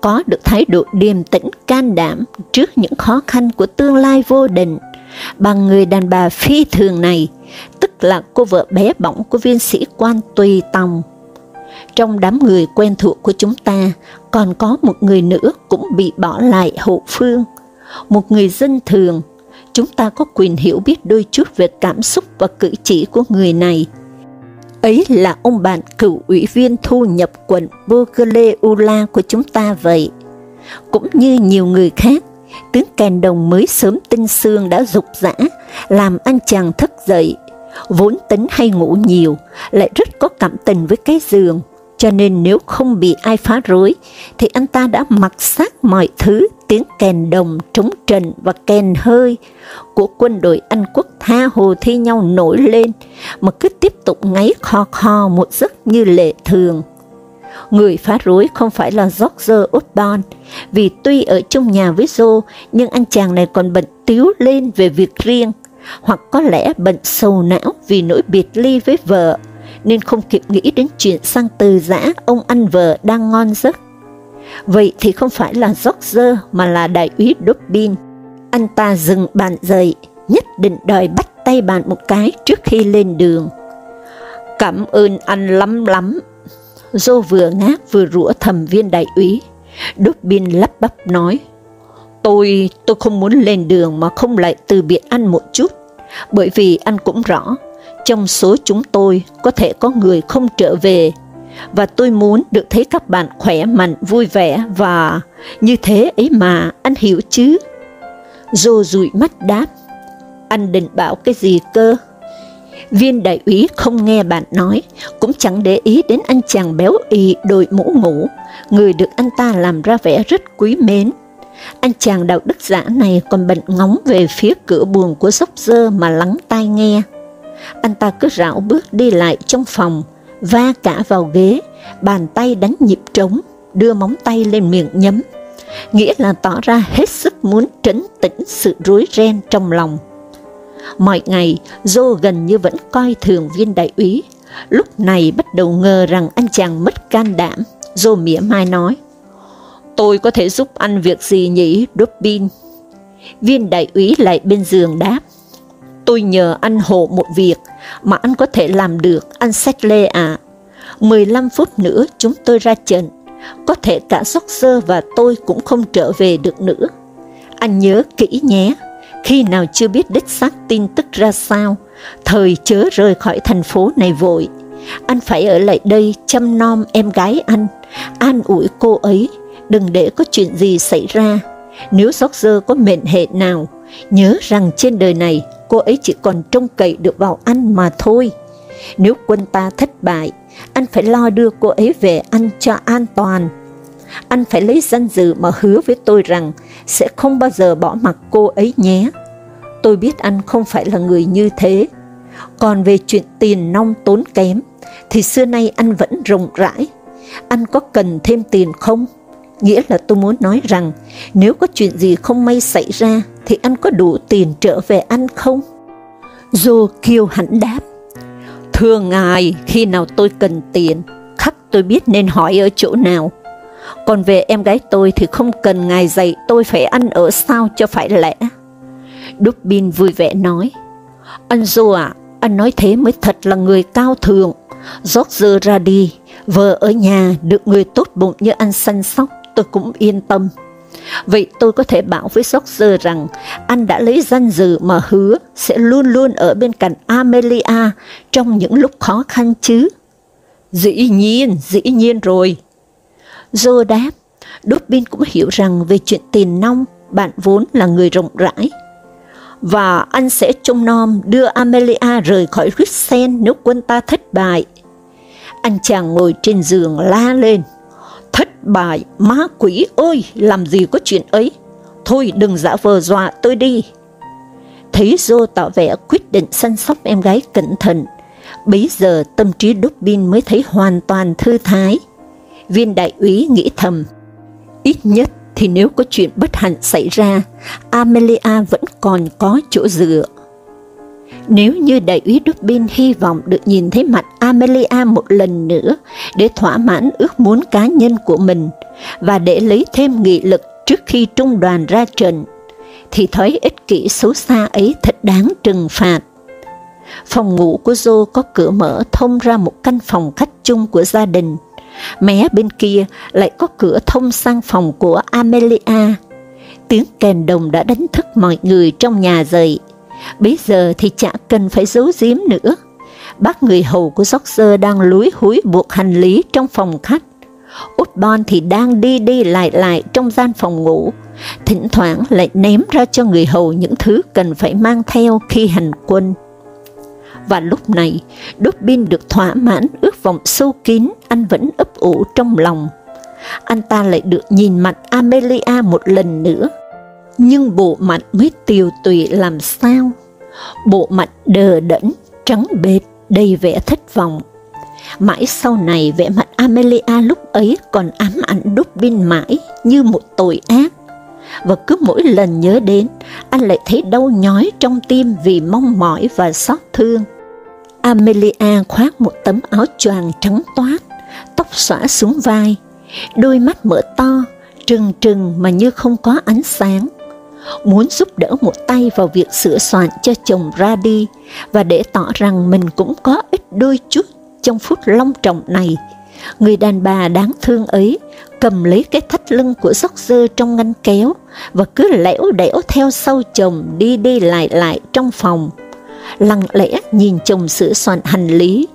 [SPEAKER 1] có được thái độ điềm tĩnh can đảm trước những khó khăn của tương lai vô định, bằng người đàn bà phi thường này, tức là cô vợ bé bỏng của viên sĩ quan Tùy Tòng. Trong đám người quen thuộc của chúng ta, còn có một người nữa cũng bị bỏ lại hậu phương, một người dân thường, chúng ta có quyền hiểu biết đôi chút về cảm xúc và cử chỉ của người này. Ấy là ông bạn cựu ủy viên thu nhập quận Bogle của chúng ta vậy. Cũng như nhiều người khác, tướng kèn đồng mới sớm tinh xương đã rục rã, làm anh chàng thức dậy, vốn tính hay ngủ nhiều, lại rất có cảm tình với cái giường, cho nên nếu không bị ai phá rối, thì anh ta đã mặc xác mọi thứ tiếng kèn đồng, trống trần và kèn hơi của quân đội Anh quốc tha hồ thi nhau nổi lên, mà cứ tiếp tục ngáy kho kho một giấc như lệ thường. Người phá rối không phải là George Osborne, vì tuy ở chung nhà với Joe, nhưng anh chàng này còn bận tiếu lên về việc riêng, hoặc có lẽ bận sầu não vì nỗi biệt ly với vợ, nên không kịp nghĩ đến chuyện sang từ giã ông anh vợ đang ngon giấc. Vậy thì không phải là George mà là đại úy Dobbin. Anh ta dừng bàn dậy, nhất định đòi bắt tay bạn một cái trước khi lên đường. Cảm ơn anh lắm lắm. Dô vừa ngáp vừa rủa thầm viên đại úy. Dobbin lắp bắp nói, Tôi, tôi không muốn lên đường mà không lại từ biệt anh một chút, bởi vì anh cũng rõ, trong số chúng tôi có thể có người không trở về và tôi muốn được thấy các bạn khỏe mạnh, vui vẻ và như thế ấy mà, anh hiểu chứ? Dô rụi mắt đáp, anh định bảo cái gì cơ? Viên đại úy không nghe bạn nói, cũng chẳng để ý đến anh chàng béo ì đội mũ ngủ, người được anh ta làm ra vẻ rất quý mến. Anh chàng đạo đức giả này còn bận ngóng về phía cửa buồng của sóc dơ mà lắng tai nghe. Anh ta cứ rảo bước đi lại trong phòng, va cả vào ghế, bàn tay đánh nhịp trống, đưa móng tay lên miệng nhấm, nghĩa là tỏ ra hết sức muốn trấn tĩnh sự rối ren trong lòng. Mọi ngày, Dô gần như vẫn coi thường viên đại úy, lúc này bắt đầu ngờ rằng anh chàng mất can đảm, Dô mỉa mai nói, Tôi có thể giúp anh việc gì nhỉ, Dubin? Viên đại úy lại bên giường đáp, Tôi nhờ anh hộ một việc mà anh có thể làm được, anh Settle à. 15 phút nữa chúng tôi ra trận, có thể cả George và tôi cũng không trở về được nữa. Anh nhớ kỹ nhé, khi nào chưa biết đích xác tin tức ra sao, thời chớ rời khỏi thành phố này vội. Anh phải ở lại đây chăm nom em gái anh, an ủi cô ấy, đừng để có chuyện gì xảy ra. Nếu George có mệnh hệ nào, nhớ rằng trên đời này cô ấy chỉ còn trông cậy được vào anh mà thôi. Nếu quân ta thất bại, anh phải lo đưa cô ấy về anh cho an toàn. Anh phải lấy danh dự mà hứa với tôi rằng sẽ không bao giờ bỏ mặc cô ấy nhé. Tôi biết anh không phải là người như thế. Còn về chuyện tiền nong tốn kém, thì xưa nay anh vẫn rộng rãi. Anh có cần thêm tiền không? Nghĩa là tôi muốn nói rằng, nếu có chuyện gì không may xảy ra, thì anh có đủ tiền trở về ăn không? Dô kêu hẳn đáp, Thưa ngài, khi nào tôi cần tiền, khắc tôi biết nên hỏi ở chỗ nào. Còn về em gái tôi thì không cần ngài dạy tôi phải ăn ở sao cho phải lẽ. Dubin vui vẻ nói, Anh Dô à, anh nói thế mới thật là người cao thượng. George ra đi, vợ ở nhà được người tốt bụng như anh săn sóc, tôi cũng yên tâm. Vậy tôi có thể bảo với George rằng anh đã lấy danh dự mà hứa sẽ luôn luôn ở bên cạnh Amelia trong những lúc khó khăn chứ. Dĩ nhiên, dĩ nhiên rồi. Joe đáp, Dobbin cũng hiểu rằng về chuyện tiền nong, bạn vốn là người rộng rãi. Và anh sẽ trông nom đưa Amelia rời khỏi Rixen nếu quân ta thất bại. Anh chàng ngồi trên giường la lên, thất bại, ma quỷ ơi, làm gì có chuyện ấy, thôi đừng giả vờ dọa tôi đi. Thấy Dô tỏ vẻ quyết định săn sóc em gái cẩn thận, bấy giờ tâm trí Dubin mới thấy hoàn toàn thư thái. Viên đại úy nghĩ thầm, ít nhất thì nếu có chuyện bất hạnh xảy ra, Amelia vẫn còn có chỗ dựa. Nếu như đại úy Dubin hy vọng được nhìn thấy mặt Amelia một lần nữa để thỏa mãn ước muốn cá nhân của mình và để lấy thêm nghị lực trước khi trung đoàn ra trận, thì thói ích kỷ xấu xa ấy thật đáng trừng phạt. Phòng ngủ của Joe có cửa mở thông ra một căn phòng khách chung của gia đình. Mé bên kia lại có cửa thông sang phòng của Amelia. Tiếng kèn đồng đã đánh thức mọi người trong nhà dậy. Bây giờ thì chả cần phải giấu giếm nữa. Bác người hầu của George đang lúi húi buộc hành lý trong phòng khách. Út Bon thì đang đi đi lại lại trong gian phòng ngủ, thỉnh thoảng lại ném ra cho người hầu những thứ cần phải mang theo khi hành quân. Và lúc này, Dobbin được thỏa mãn ước vọng sâu kín anh vẫn ấp ủ trong lòng. Anh ta lại được nhìn mặt Amelia một lần nữa, nhưng bộ mặt mới tiều tụy làm sao. Bộ mặt đờ đẫn, trắng bệt, đầy vẻ thất vọng. Mãi sau này vẻ mặt Amelia lúc ấy còn ám ảnh Dobbin mãi như một tội ác. Và cứ mỗi lần nhớ đến, anh lại thấy đau nhói trong tim vì mong mỏi và xót thương. Amelia khoác một tấm áo choàng trắng toát, tóc xõa xuống vai, đôi mắt mở to, trừng trừng mà như không có ánh sáng. Muốn giúp đỡ một tay vào việc sửa soạn cho chồng ra đi, và để tỏ rằng mình cũng có ích đôi chút trong phút long trọng này, người đàn bà đáng thương ấy cầm lấy cái thắt lưng của dốc dơ trong ngăn kéo và cứ lẽo đẽo theo sau chồng đi đi lại lại trong phòng lặng lẽ nhìn chồng sửa soạn hành lý.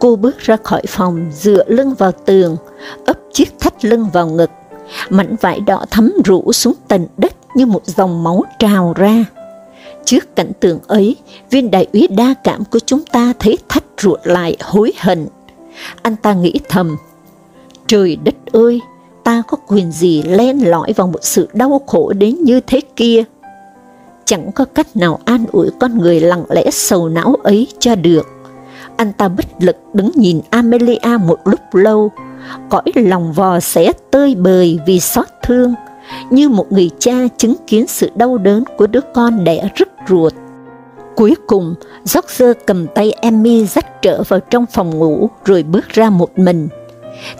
[SPEAKER 1] Cô bước ra khỏi phòng, dựa lưng vào tường, ấp chiếc thắt lưng vào ngực, mảnh vải đỏ thấm rũ xuống tận đất như một dòng máu trào ra. Trước cảnh tượng ấy, viên đại úy đa cảm của chúng ta thấy thắt ruột lại hối hận. Anh ta nghĩ thầm, trời đất ơi, ta có quyền gì len lỏi vào một sự đau khổ đến như thế kia chẳng có cách nào an ủi con người lặng lẽ sầu não ấy cho được. Anh ta bất lực đứng nhìn Amelia một lúc lâu, cõi lòng vò xé tơi bời vì xót thương, như một người cha chứng kiến sự đau đớn của đứa con đẻ rứt ruột. Cuối cùng, George cầm tay Emmy dắt trở vào trong phòng ngủ rồi bước ra một mình.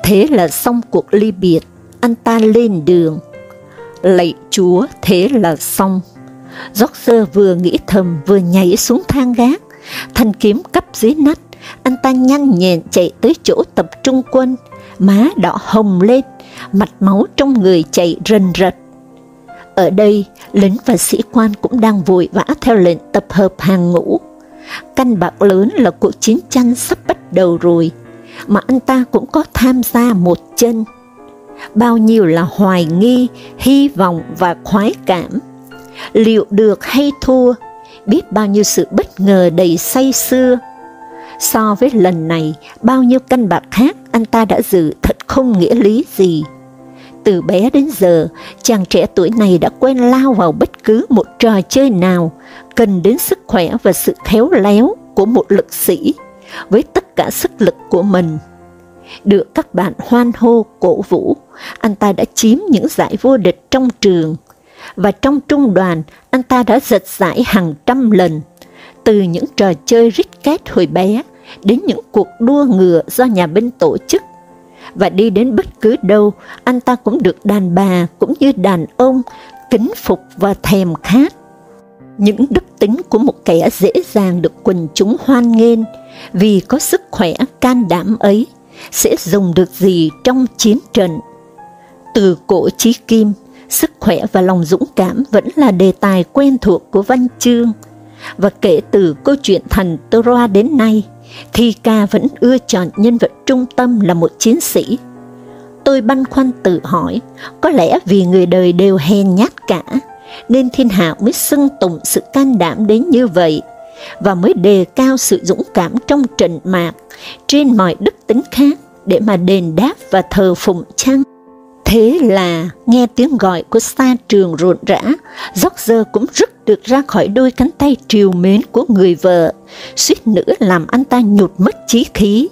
[SPEAKER 1] Thế là xong cuộc ly biệt, anh ta lên đường. Lạy Chúa, thế là xong. George vừa nghĩ thầm vừa nhảy xuống thang gác, thanh kiếm cắp dưới nách, anh ta nhanh nhẹn chạy tới chỗ tập trung quân, má đỏ hồng lên, mạch máu trong người chạy rần rật. Ở đây, lính và sĩ quan cũng đang vội vã theo lệnh tập hợp hàng ngũ. Căn bạc lớn là cuộc chiến tranh sắp bắt đầu rồi, mà anh ta cũng có tham gia một chân. Bao nhiêu là hoài nghi, hy vọng và khoái cảm liệu được hay thua, biết bao nhiêu sự bất ngờ đầy say xưa. So với lần này, bao nhiêu canh bạc khác anh ta đã dự thật không nghĩa lý gì. Từ bé đến giờ, chàng trẻ tuổi này đã quen lao vào bất cứ một trò chơi nào, cần đến sức khỏe và sự khéo léo của một lực sĩ với tất cả sức lực của mình. Được các bạn hoan hô cổ vũ, anh ta đã chiếm những giải vô địch trong trường, và trong trung đoàn anh ta đã giật giải hàng trăm lần, từ những trò chơi rít két hồi bé đến những cuộc đua ngựa do nhà binh tổ chức. Và đi đến bất cứ đâu, anh ta cũng được đàn bà cũng như đàn ông kính phục và thèm khát. Những đức tính của một kẻ dễ dàng được quần chúng hoan nghênh vì có sức khỏe can đảm ấy sẽ dùng được gì trong chiến trận. Từ cổ chí kim, sức khỏe và lòng dũng cảm vẫn là đề tài quen thuộc của văn chương, và kể từ câu chuyện thành Troa đến nay, Thi ca vẫn ưa chọn nhân vật trung tâm là một chiến sĩ. Tôi băn khoăn tự hỏi, có lẽ vì người đời đều hèn nhát cả, nên thiên hạ mới xưng tụng sự can đảm đến như vậy, và mới đề cao sự dũng cảm trong trận mạc trên mọi đức tính khác để mà đền đáp và thờ phụng chăng? Thế là nghe tiếng gọi của xa trường rộn rã, Roger cũng rứt được ra khỏi đôi cánh tay triều mến của người vợ, suýt nữa làm anh ta nhụt mất chí khí.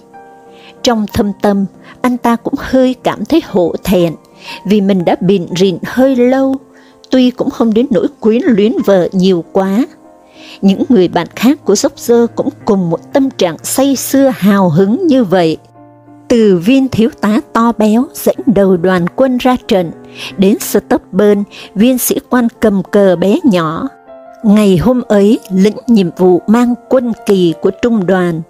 [SPEAKER 1] Trong thâm tâm, anh ta cũng hơi cảm thấy hổ thẹn, vì mình đã bịn rịn hơi lâu, tuy cũng không đến nỗi quyến luyến vợ nhiều quá. Những người bạn khác của Roger cũng cùng một tâm trạng say sưa hào hứng như vậy, từ viên thiếu tá to béo dẫn đầu đoàn quân ra trận, đến Stubburn, viên sĩ quan cầm cờ bé nhỏ. Ngày hôm ấy, lĩnh nhiệm vụ mang quân kỳ của trung đoàn.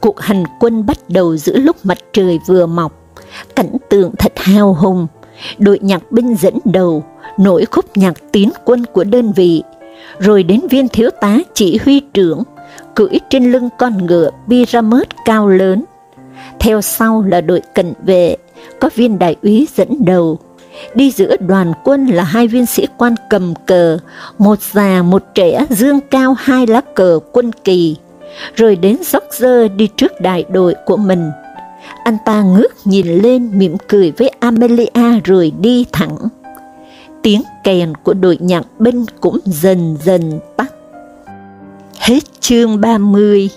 [SPEAKER 1] Cuộc hành quân bắt đầu giữa lúc mặt trời vừa mọc, cảnh tượng thật hào hùng, đội nhạc binh dẫn đầu, nổi khúc nhạc tiến quân của đơn vị, rồi đến viên thiếu tá chỉ huy trưởng, cưỡi trên lưng con ngựa Pyramid cao lớn, theo sau là đội cận vệ, có viên đại úy dẫn đầu. Đi giữa đoàn quân là hai viên sĩ quan cầm cờ, một già một trẻ dương cao hai lá cờ quân kỳ, rồi đến dốc dơ đi trước đại đội của mình. Anh ta ngước nhìn lên mỉm cười với Amelia rồi đi thẳng. Tiếng kèn của đội nhạc binh cũng dần dần tắt. Hết chương 30